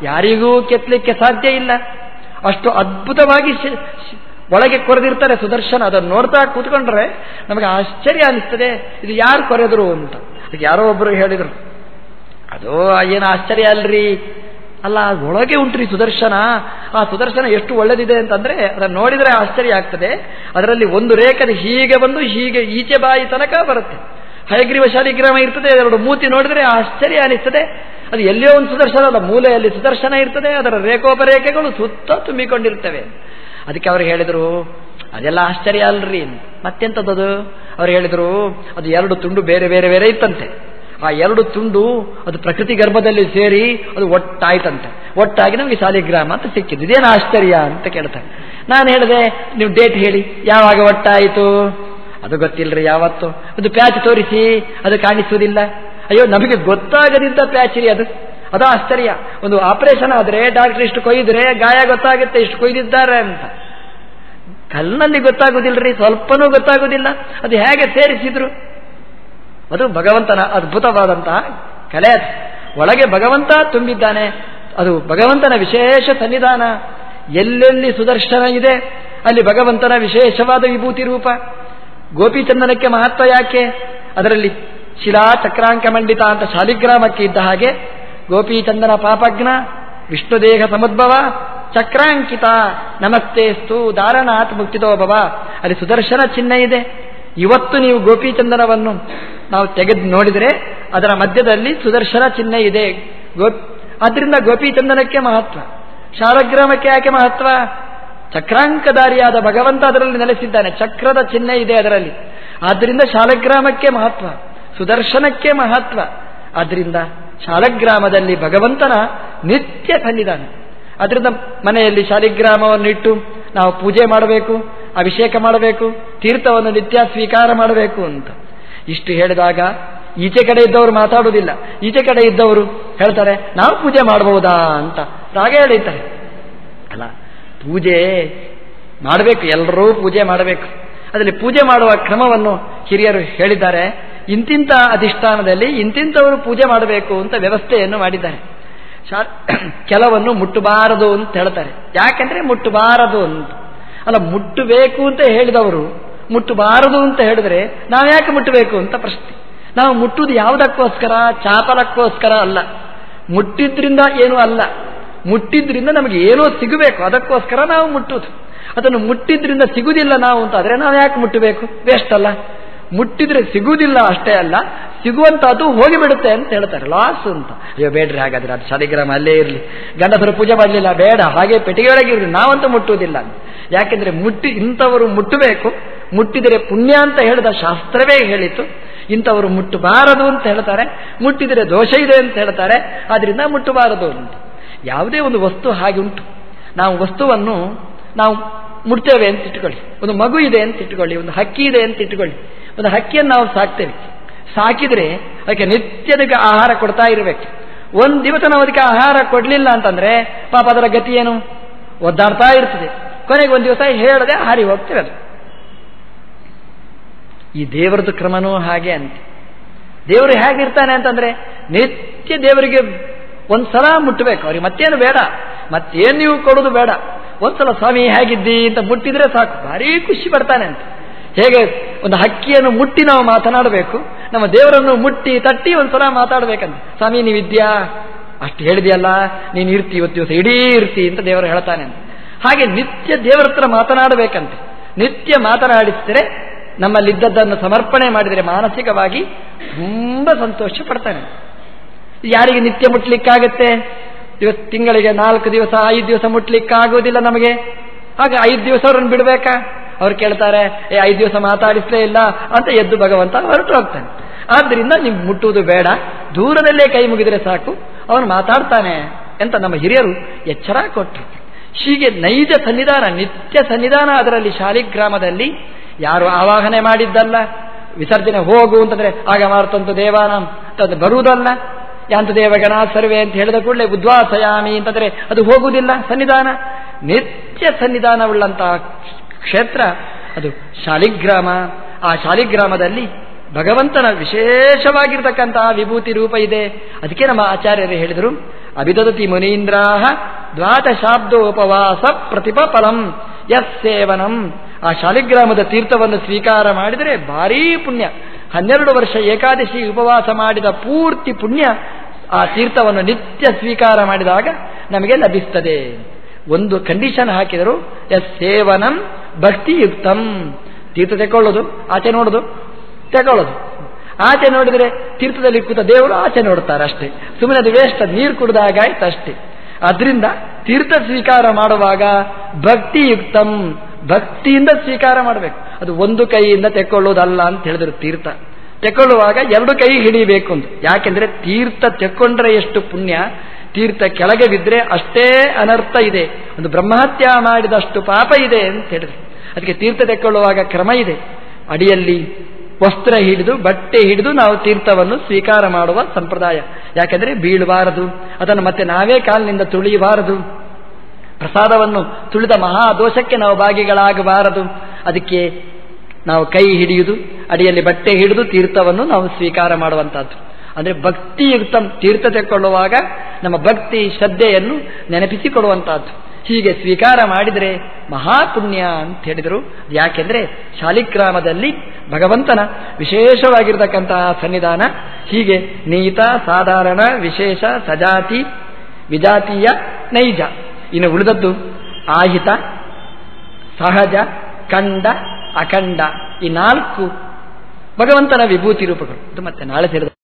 ಯಾರಿಗೂ ಕೆತ್ತಲಿಕ್ಕೆ ಸಾಧ್ಯ ಇಲ್ಲ. ಅಷ್ಟು ಅದ್ಭುತವಾಗಿ ಒಳಗೆ ಕೊರೆದಿರ್ತಾರೆ ಸುದರ್ಶನ, ಅದನ್ನು ನೋಡ್ತಾ ಕೂತ್ಕೊಂಡ್ರೆ ನಮಗೆ ಆಶ್ಚರ್ಯ ಅನಿಸ್ತದೆ, ಇದು ಯಾರು ಕೊರೆದ್ರು ಅಂತ. ಅದಕ್ಕೆ ಯಾರೋ ಒಬ್ಬರು ಹೇಳಿದರು, ಅದು ಏನು ಆಶ್ಚರ್ಯ ಅಲ್ರಿ? ಅಲ್ಲ ಒಳಗೆ ಉಂಟ್ರಿ ಸುದರ್ಶನ. ಆ ಸುದರ್ಶನ ಎಷ್ಟು ಒಳ್ಳೆದಿದೆ ಅಂತಂದ್ರೆ, ಅದನ್ನು ನೋಡಿದರೆ ಆಶ್ಚರ್ಯ ಆಗ್ತದೆ. ಅದರಲ್ಲಿ ಒಂದು ರೇಖೆ ಹೀಗೆ ಬಂದು, ಹೀಗೆ ಈಚೆ ಬಾಯಿ ತನಕ ಬರುತ್ತೆ. ಹಯಗ್ರೀವ ಶಾಲಿಗ್ರಾಮ ಇರ್ತದೆ ಎರಡು ಮೂತಿ ನೋಡಿದರೆ ಆಶ್ಚರ್ಯ ಅನಿಸ್ತದೆ. ಅದು ಎಲ್ಲಿಯೋ ಒಂದು ಸುದರ್ಶನ ಅಲ್ಲ ಮೂಲೆಯಲ್ಲಿ ಸುದರ್ಶನ ಇರ್ತದೆ. ಅದರ ರೇಖೋಪರೇಖೆಗಳು ಸುತ್ತ ತುಂಬಿಕೊಂಡಿರ್ತವೆ. ಅದಕ್ಕೆ ಅವ್ರು ಹೇಳಿದರು, ಅದೆಲ್ಲ ಆಶ್ಚರ್ಯ ಅಲ್ರಿ. ಮತ್ತೆಂಥದ್ದು ಅವ್ರು ಹೇಳಿದರು, ಅದು ಎರಡು ತುಂಡು ಬೇರೆ ಬೇರೆ ಬೇರೆ ಇತ್ತಂತೆ. ಆ ಎರಡು ತುಂಡು ಅದು ಪ್ರಕೃತಿ ಗರ್ಭದಲ್ಲಿ ಸೇರಿ ಅದು ಒಟ್ಟಾಯ್ತಂತೆ. ಒಟ್ಟಾಗಿ ನಮಗೆ ಸಾಲಿಗ್ರಾಮ ಅಂತ ಸಿಕ್ಕಿದ್ದು. ಇದೇನು ಆಶ್ಚರ್ಯ ಅಂತ ಕೇಳ್ತಾರೆ. ನಾನು ಹೇಳಿದೆ, ನೀವು ಡೇಟ್ ಹೇಳಿ. ಯಾವಾಗ ಒಟ್ಟಾಯಿತು? ಅದು ಗೊತ್ತಿಲ್ಲರಿ ಯಾವತ್ತು. ಅದು ಪ್ಯಾಚ್ ತೋರಿಸಿ, ಅದು ಕಾಣಿಸುವುದಿಲ್ಲ. ಅಯ್ಯೋ, ನಮಗೆ ಗೊತ್ತಾಗದಿದ್ದ ರೀ ಅದು. ಅದು ಆಶ್ಚರ್ಯ. ಒಂದು ಆಪರೇಷನ್ ಆದರೆ ಡಾಕ್ಟರ್ ಇಷ್ಟು ಕೊಯ್ದರೆ ಗಾಯ ಗೊತ್ತಾಗುತ್ತೆ, ಇಷ್ಟು ಕೊಯ್ದಿದ್ದಾರೆ ಅಂತ. ಕಲ್ಲಿನಲ್ಲಿ ಗೊತ್ತಾಗುದಿಲ್ಲರಿ ಸ್ವಲ್ಪನೂ ಗೊತ್ತಾಗುವುದಿಲ್ಲ ಅದು ಹೇಗೆ ಸೇರಿಸಿದ್ರು? ಅದು ಭಗವಂತನ ಅದ್ಭುತವಾದಂತಹ ಕಲೆ ಅದು. ಒಳಗೆ ಭಗವಂತ ತುಂಬಿದ್ದಾನೆ. ಅದು ಭಗವಂತನ ವಿಶೇಷ ಸನ್ನಿಧಾನ. ಎಲ್ಲೆಲ್ಲಿ ಸುದರ್ಶನ ಇದೆ, ಅಲ್ಲಿ ಭಗವಂತನ ವಿಶೇಷವಾದ ವಿಭೂತಿ ರೂಪ. ಗೋಪಿಚಂದನಕ್ಕೆ ಮಹತ್ವ ಯಾಕೆ? ಅದರಲ್ಲಿ ಶಿಲಾ ಚಕ್ರಾಂಕ ಮಂಡಿತ ಅಂತ ಶಾಲಿಗ್ರಾಮಕ್ಕೆ ಇದ್ದ ಹಾಗೆ ಗೋಪೀಚಂದನ ಪಾಪಜ್ಞ ವಿಷ್ಣುದೇಹ ಸಮದ್ಭವ, ಚಕ್ರಾಂಕಿತ ನಮಸ್ತೆಸ್ತು ದಾರನಾಥ್ ಮುಕ್ತಿತೋ ಭವ. ಅಲ್ಲಿ ಸುದರ್ಶನ ಚಿಹ್ನೆ ಇದೆ. ಇವತ್ತು ನೀವು ಗೋಪೀಚಂದನವನ್ನು ನಾವು ತೆಗೆದು ನೋಡಿದರೆ ಅದರ ಮಧ್ಯದಲ್ಲಿ ಸುದರ್ಶನ ಚಿಹ್ನೆ ಇದೆ. ಗೋ ಆದ್ರಿಂದ ಗೋಪೀಚಂದನಕ್ಕೆ ಮಹತ್ವ. ಶಾಲಗ್ರಾಮಕ್ಕೆ ಯಾಕೆ ಮಹತ್ವ? ಚಕ್ರಾಂಕಧಾರಿಯಾದ ಭಗವಂತ ಅದರಲ್ಲಿ ನೆಲೆಸಿದ್ದಾನೆ. ಚಕ್ರದ ಚಿಹ್ನೆ ಇದೆ ಅದರಲ್ಲಿ. ಆದ್ದರಿಂದ ಶಾಲಗ್ರಾಮಕ್ಕೆ ಮಹತ್ವ. ಸುದರ್ಶನಕ್ಕೆ ಮಹತ್ವ. ಆದ್ದರಿಂದ ಶಾಲಗ್ರಾಮದಲ್ಲಿ ಭಗವಂತನ ನಿತ್ಯ ಸನ್ನಿಧಾನ. ಅದರಿಂದ ಮನೆಯಲ್ಲಿ ಶಾಲಿಗ್ರಾಮವನ್ನು ಇಟ್ಟು ನಾವು ಪೂಜೆ ಮಾಡಬೇಕು, ಅಭಿಷೇಕ ಮಾಡಬೇಕು, ತೀರ್ಥವನ್ನು ನಿತ್ಯ ಸ್ವೀಕಾರ ಮಾಡಬೇಕು ಅಂತ. ಇಷ್ಟು ಹೇಳಿದಾಗ ಈಚೆ ಕಡೆ ಇದ್ದವರು ಮಾತಾಡುವುದಿಲ್ಲ. ಈಚೆ ಕಡೆ ಇದ್ದವರು ಹೇಳ್ತಾರೆ, ನಾವು ಪೂಜೆ ಮಾಡಬಹುದಾ ಅಂತ. ರಾಗ ಹೇಳಿದ್ದಾರೆ ಅಲ್ಲ, ಪೂಜೆ ಮಾಡಬೇಕು, ಎಲ್ಲರೂ ಪೂಜೆ ಮಾಡಬೇಕು. ಅದರಲ್ಲಿ ಪೂಜೆ ಮಾಡುವ ಕ್ರಮವನ್ನು ಹಿರಿಯರು ಹೇಳಿದ್ದಾರೆ. ಇಂತಿಂತ ಅಧಿಷ್ಠಾನದಲ್ಲಿ ಇಂತಿಂಥವರು ಪೂಜೆ ಮಾಡಬೇಕು ಅಂತ ವ್ಯವಸ್ಥೆಯನ್ನು ಮಾಡಿದ್ದಾರೆ. ಕೆಲವನ್ನು ಮುಟ್ಟಬಾರದು ಅಂತ ಹೇಳ್ತಾರೆ. ಯಾಕೆಂದ್ರೆ ಮುಟ್ಟಬಾರದು ಅಂತ. ಅಲ್ಲ, ಮುಟ್ಟಬೇಕು ಅಂತ ಹೇಳಿದವರು ಮುಟ್ಟಬಾರದು ಅಂತ ಹೇಳಿದ್ರೆ ನಾವು ಯಾಕೆ ಮುಟ್ಟಬೇಕು ಅಂತ ಪ್ರಶ್ನೆ. ನಾವು ಮುಟ್ಟುವುದು ಯಾವುದಕ್ಕೋಸ್ಕರ? ಚಾಪಲಕ್ಕೋಸ್ಕರ ಅಲ್ಲ. ಮುಟ್ಟಿದ್ರಿಂದ ಏನೂ ಅಲ್ಲ. ಮುಟ್ಟಿದ್ರಿಂದ ನಮಗೆ ಏನೋ ಸಿಗಬೇಕು. ಅದಕ್ಕೋಸ್ಕರ ನಾವು ಮುಟ್ಟುವುದು. ಅದನ್ನು ಮುಟ್ಟಿದ್ರಿಂದ ಸಿಗುವುದಿಲ್ಲ ನಾವು ಅಂತ ಆದರೆ ನಾವು ಯಾಕೆ ಮುಟ್ಟಬೇಕು? ವೇಸ್ಟ್ ಅಲ್ಲ. ಮುಟ್ಟಿದ್ರೆ ಸಿಗುವುದಿಲ್ಲ ಅಷ್ಟೇ ಅಲ್ಲ, ಸಿಗುವಂತಹದ್ದು ಹೋಗಿಬಿಡುತ್ತೆ ಅಂತ ಹೇಳ್ತಾರೆ. ಲಾಸ್ ಅಂತ. ಅಯ್ಯೋ, ಬೇಡ್ರಿ ಹಾಗಾದ್ರೆ, ಅದು ಶಾಲಿಗ್ರಾಮ ಅಲ್ಲೇ ಇರಲಿ. ಗಂಡಸರು ಪೂಜೆ ಮಾಡಲಿಲ್ಲ, ಬೇಡ, ಹಾಗೆ ಪೆಟ್ಟಿಗೆಯೊಳಗಿರಲಿ ನಾವಂತೂ ಮುಟ್ಟುವುದಿಲ್ಲ. ಯಾಕೆಂದ್ರೆ ಮುಟ್ಟಿ, ಇಂಥವರು ಮುಟ್ಟಬೇಕು. ಮುಟ್ಟಿದರೆ ಪುಣ್ಯ ಅಂತ ಹೇಳಿದ ಶಾಸ್ತ್ರವೇ ಹೇಳಿತು. ಇಂಥವರು ಮುಟ್ಟಬಾರದು ಅಂತ ಹೇಳ್ತಾರೆ. ಮುಟ್ಟಿದರೆ ದೋಷ ಇದೆ ಅಂತ ಹೇಳ್ತಾರೆ. ಆದ್ರಿಂದ ಮುಟ್ಟಬಾರದು ಅಂತ. ಯಾವುದೇ ಒಂದು ವಸ್ತು ಹಾಗೆ ಉಂಟು. ನಾವು ವಸ್ತುವನ್ನು ನಾವು ಮುಡ್ತೇವೆ ಅಂತ ಇಟ್ಕೊಳ್ಳಿ ಒಂದು ಮಗು ಇದೆ ಅಂತ ಇಟ್ಕೊಳ್ಳಿ ಒಂದು ಹಕ್ಕಿ ಇದೆ ಅಂತ ಇಟ್ಕೊಳ್ಳಿ ಒಂದು ಹಕ್ಕಿಯನ್ನು ನಾವು ಸಾಕ್ತೇವೆ. ಸಾಕಿದ್ರೆ ಅದಕ್ಕೆ ನಿತ್ಯದಕ್ಕೆ ಆಹಾರ ಕೊಡ್ತಾ ಇರಬೇಕು. ಒಂದು ದಿವಸ ನಾವು ಅದಕ್ಕೆ ಆಹಾರ ಕೊಡಲಿಲ್ಲ ಅಂತಂದ್ರೆ ಪಾಪ ಅದರ ಗತಿ ಏನು? ಒದ್ದಾಡ್ತಾ ಇರ್ತದೆ. ಕೊನೆಗೆ ಒಂದು ದಿವಸ ಹೇಳದೆ ಹಾರಿ ಹೋಗ್ತೇವೆ ಈ ದೇವರದ್ದು ಕ್ರಮನೂ ಹಾಗೆ ಅಂತ. ದೇವರು ಹೇಗಿರ್ತಾನೆ ಅಂತಂದ್ರೆ ನಿತ್ಯ ದೇವರಿಗೆ ಒಂದ್ಸಲ ಮುಟ್ಟಬೇಕು. ಅವ್ರಿಗೆ ಮತ್ತೇನು ಬೇಡ. ಮತ್ತೇನು ನೀವು ಕೊಡೋದು ಬೇಡ. ಒಂದ್ಸಲ ಸ್ವಾಮಿ ಹೇಗಿದ್ದಿ ಅಂತ ಮುಟ್ಟಿದ್ರೆ ಸಾಕು. ಭಾರಿ ಖುಷಿ ಪಡ್ತಾನೆ ಅಂತ. ಹೇಗೆ ಒಂದು ಹಕ್ಕಿಯನ್ನು ಮುಟ್ಟಿ ನಾವು ಮಾತನಾಡಬೇಕು, ನಮ್ಮ ದೇವರನ್ನು ಮುಟ್ಟಿ ತಟ್ಟಿ ಒಂದ್ಸಲ ಮಾತಾಡಬೇಕಂತ. ಸ್ವಾಮಿ ನೀವಿದ್ಯಾ ಅಷ್ಟು ಹೇಳಿದೆಯಲ್ಲ, ನೀನು ಇರ್ತಿ, ಇವತ್ತು ದಿವಸ ಇಡೀ ಇರ್ತಿ ಅಂತ ದೇವರು ಹೇಳ್ತಾನೆ ಹಾಗೆ ನಿತ್ಯ ದೇವರ ಹತ್ರ ಮಾತನಾಡಬೇಕಂತೆ. ನಿತ್ಯ ಮಾತನಾಡಿಸಿದರೆ ನಮ್ಮಲ್ಲಿದ್ದದ್ದನ್ನು ಸಮರ್ಪಣೆ ಮಾಡಿದರೆ ಮಾನಸಿಕವಾಗಿ ತುಂಬ ಸಂತೋಷ ಪಡ್ತಾನೆ. ಯಾರಿಗೆ ನಿತ್ಯ ಮುಟ್ಲಿಕ್ಕಾಗತ್ತೆ? ಇವತ್ತು ತಿಂಗಳಿಗೆ ನಾಲ್ಕು ದಿವಸ, ಐದು ದಿವಸ ಮುಟ್ಲಿಕ್ಕಾಗುವುದಿಲ್ಲ ನಮಗೆ. ಹಾಗೆ ಐದು ದಿವಸ ಅವ್ರನ್ನ ಬಿಡಬೇಕಾ? ಅವ್ರು ಕೇಳ್ತಾರೆ, ಏ, ಐದು ದಿವಸ ಮಾತಾಡಿಸ್ಲೇ ಇಲ್ಲ ಅಂತ ಎದ್ದು ಭಗವಂತ ಹೊರಟು ಹೋಗ್ತಾನೆ. ಆದ್ದರಿಂದ ನೀವು ಮುಟ್ಟುವುದು ಬೇಡ, ದೂರದಲ್ಲೇ ಕೈ ಮುಗಿದರೆ ಸಾಕು, ಅವನು ಮಾತಾಡ್ತಾನೆ ಅಂತ ನಮ್ಮ ಹಿರಿಯರು ಎಚ್ಚರ ಕೊಟ್ಟರು ಹೀಗೆ ನೈಜ ಸನ್ನಿಧಾನ, ನಿತ್ಯ ಸನ್ನಿಧಾನ ಅದರಲ್ಲಿ ಶಾಲಿಗ್ರಾಮದಲ್ಲಿ ಯಾರು ಆವಾಹನೆ ಮಾಡಿದ್ದಲ್ಲ, ವಿಸರ್ಜನೆ ಹೋಗು ಅಂತಂದ್ರೆ, ಆಗ ಮಾರ್ತಂತ ದೇವಾನ ಅದು ಬರುವುದಲ್ಲ. ಯಾಂತ ದೇವಗಣ, ಸರ್ವೆ ಅಂತ ಹೇಳಿದ ಕೂಡಲೇ, ಉದ್ವಾಸಯಾಮಿ ಅಂತಂದ್ರೆ ಅದು ಹೋಗುವುದಿಲ್ಲ, ಸನ್ನಿಧಾನ. ನಿತ್ಯ ಸನ್ನಿಧಾನವುಳ್ಳಂತಹ ಕ್ಷೇತ್ರ, ಅದು ಶಾಲಿಗ್ರಾಮ. ಆ ಶಾಲಿಗ್ರಾಮದಲ್ಲಿ ಭಗವಂತನ ವಿಶೇಷವಾಗಿರ್ತಕ್ಕಂತಹ ವಿಭೂತಿ ರೂಪ ಇದೆ. ಅದಕ್ಕೆ ನಮ್ಮ ಆಚಾರ್ಯರು ಹೇಳಿದರು ಅಭಿದತಿ ಮುನೀಂದ್ರಾಹ ದ್ವಾದಶಾಬ್ದೋಪವಾಸ ಪ್ರತಿಭ ಫಲಂ ಯಸ್ ಸೇವನಂ ಆ ಶಾಲಿಗ್ರಾಮದ ತೀರ್ಥವನ್ನು ಸ್ವೀಕಾರ ಮಾಡಿದರೆ ಭಾರೀ ಪುಣ್ಯ. ಹನ್ನೆರಡು ವರ್ಷ ಏಕಾದಶಿ ಉಪವಾಸ ಮಾಡಿದ ಪೂರ್ತಿ ಪುಣ್ಯ ಆ ತೀರ್ಥವನ್ನು ನಿತ್ಯ ಸ್ವೀಕಾರ ಮಾಡಿದಾಗ ನಮಗೆ ಲಭಿಸ್ತದೆ. ಒಂದು ಕಂಡೀಷನ್ ಹಾಕಿದರು ಎಸ್ ಸೇವನಂ ಭಕ್ತಿಯುಕ್ತಂ. ತೀರ್ಥ ತೆಕ್ಕೊಳ್ಳೋದು ಆಚೆ ನೋಡೋದು ತೆಕ್ಕೊಳ್ಳೋದು ಆಚೆ ನೋಡಿದರೆ ತೀರ್ಥದಲ್ಲಿ ಕೂತ ದೇವರು ಆಚೆ ನೋಡ್ತಾರೆ ಅಷ್ಟೇ. ಸುಮ್ಮನೆ ಅದು ವೇಸ್ಟ್ ನೀರು ಕುಡಿದಾಗಾಯ್ತು ಅಷ್ಟೇ. ಅದರಿಂದ ತೀರ್ಥ ಸ್ವೀಕಾರ ಮಾಡುವಾಗ ಭಕ್ತಿಯುಕ್ತಂ. ಭಕ್ತಿಯಿಂದ ಸ್ವೀಕಾರ ಮಾಡಬೇಕು. ಅದು ಒಂದು ಕೈಯಿಂದ ತೆಕ್ಕೊಳ್ಳೋದಲ್ಲ ಅಂತ ಹೇಳಿದ್ರು ತೀರ್ಥ. ತೆಕ್ಕೊಳ್ಳುವಾಗ ಎರಡು ಕೈ ಹಿಡಿಬೇಕು ಅಂತ ಯಾಕೆಂದ್ರೆ ತೀರ್ಥ ತೆಕ್ಕೊಂಡ್ರೆ ಎಷ್ಟು ಪುಣ್ಯ? ತೀರ್ಥ ಕೆಳಗೆ ಬಿದ್ದರೆ ಅಷ್ಟೇ ಅನರ್ಥ ಇದೆ. ಒಂದು ಬ್ರಹ್ಮಹತ್ಯ ಮಾಡಿದಷ್ಟು ಪಾಪ ಇದೆ ಅಂತ ಹೇಳಿದ್ರು. ಅದಕ್ಕೆ ತೀರ್ಥ ತೆಕ್ಕೊಳ್ಳುವಾಗ ಕ್ರಮ ಇದೆ. ಅಡಿಯಲ್ಲಿ ವಸ್ತ್ರ ಹಿಡಿದು, ಬಟ್ಟೆ ಹಿಡಿದು ನಾವು ತೀರ್ಥವನ್ನು ಸ್ವೀಕಾರ ಮಾಡುವ ಸಂಪ್ರದಾಯ. ಯಾಕೆಂದರೆ ಬೀಳಬಾರದು. ಅದನ್ನು ಮತ್ತೆ ನಾವೇ ಕಾಲಿನಿಂದ ತುಳಿಯಬಾರದು. ಪ್ರಸಾದವನ್ನು ತುಳಿದ ಮಹಾದೋಷಕ್ಕೆ ನಾವು ಭಾಗಿಗಳಾಗಬಾರದು. ಅದಕ್ಕೆ ನಾವು ಕೈ ಹಿಡಿಯುವುದು ಅಡಿಯಲ್ಲಿ ಬಟ್ಟೆ ಹಿಡಿದು ತೀರ್ಥವನ್ನು ನಾವು ಸ್ವೀಕಾರ ಮಾಡುವಂತಹದ್ದು ಅಂದರೆ ಭಕ್ತಿಯುಕ್ತ ತೀರ್ಥ ತೆಕ್ಕೊಳ್ಳುವಾಗ ನಮ್ಮ ಭಕ್ತಿ ಶ್ರದ್ಧೆಯನ್ನು ನೆನಪಿಸಿಕೊಡುವಂತಹದ್ದು ಹೀಗೆ ಸ್ವೀಕಾರ ಮಾಡಿದರೆ ಮಹಾಪುಣ್ಯ ಅಂತ ಹೇಳಿದರು. ಯಾಕೆಂದರೆ ಶಾಲಿಗ್ರಾಮದಲ್ಲಿ ಭಗವಂತನ ವಿಶೇಷವಾಗಿರತಕ್ಕಂತಹ ಸನ್ನಿಧಾನ ಹೀಗೆ ನೀತ, ಸಾಧಾರಣ, ವಿಶೇಷ, ಸಜಾತಿ, ವಿಜಾತೀಯ, ನೈಜ. ಇನ್ನು ಉಳಿದದ್ದು ಆಹಿತ, ಸಹಜ ಖಂಡ ಅಖಂಡ ಈ ನಾಲ್ಕು ಭಗವಂತನ ವಿಭೂತಿ ರೂಪಗಳು. ಇದು ಮತ್ತೆ ನಾಳೆ ಸೇರಿದ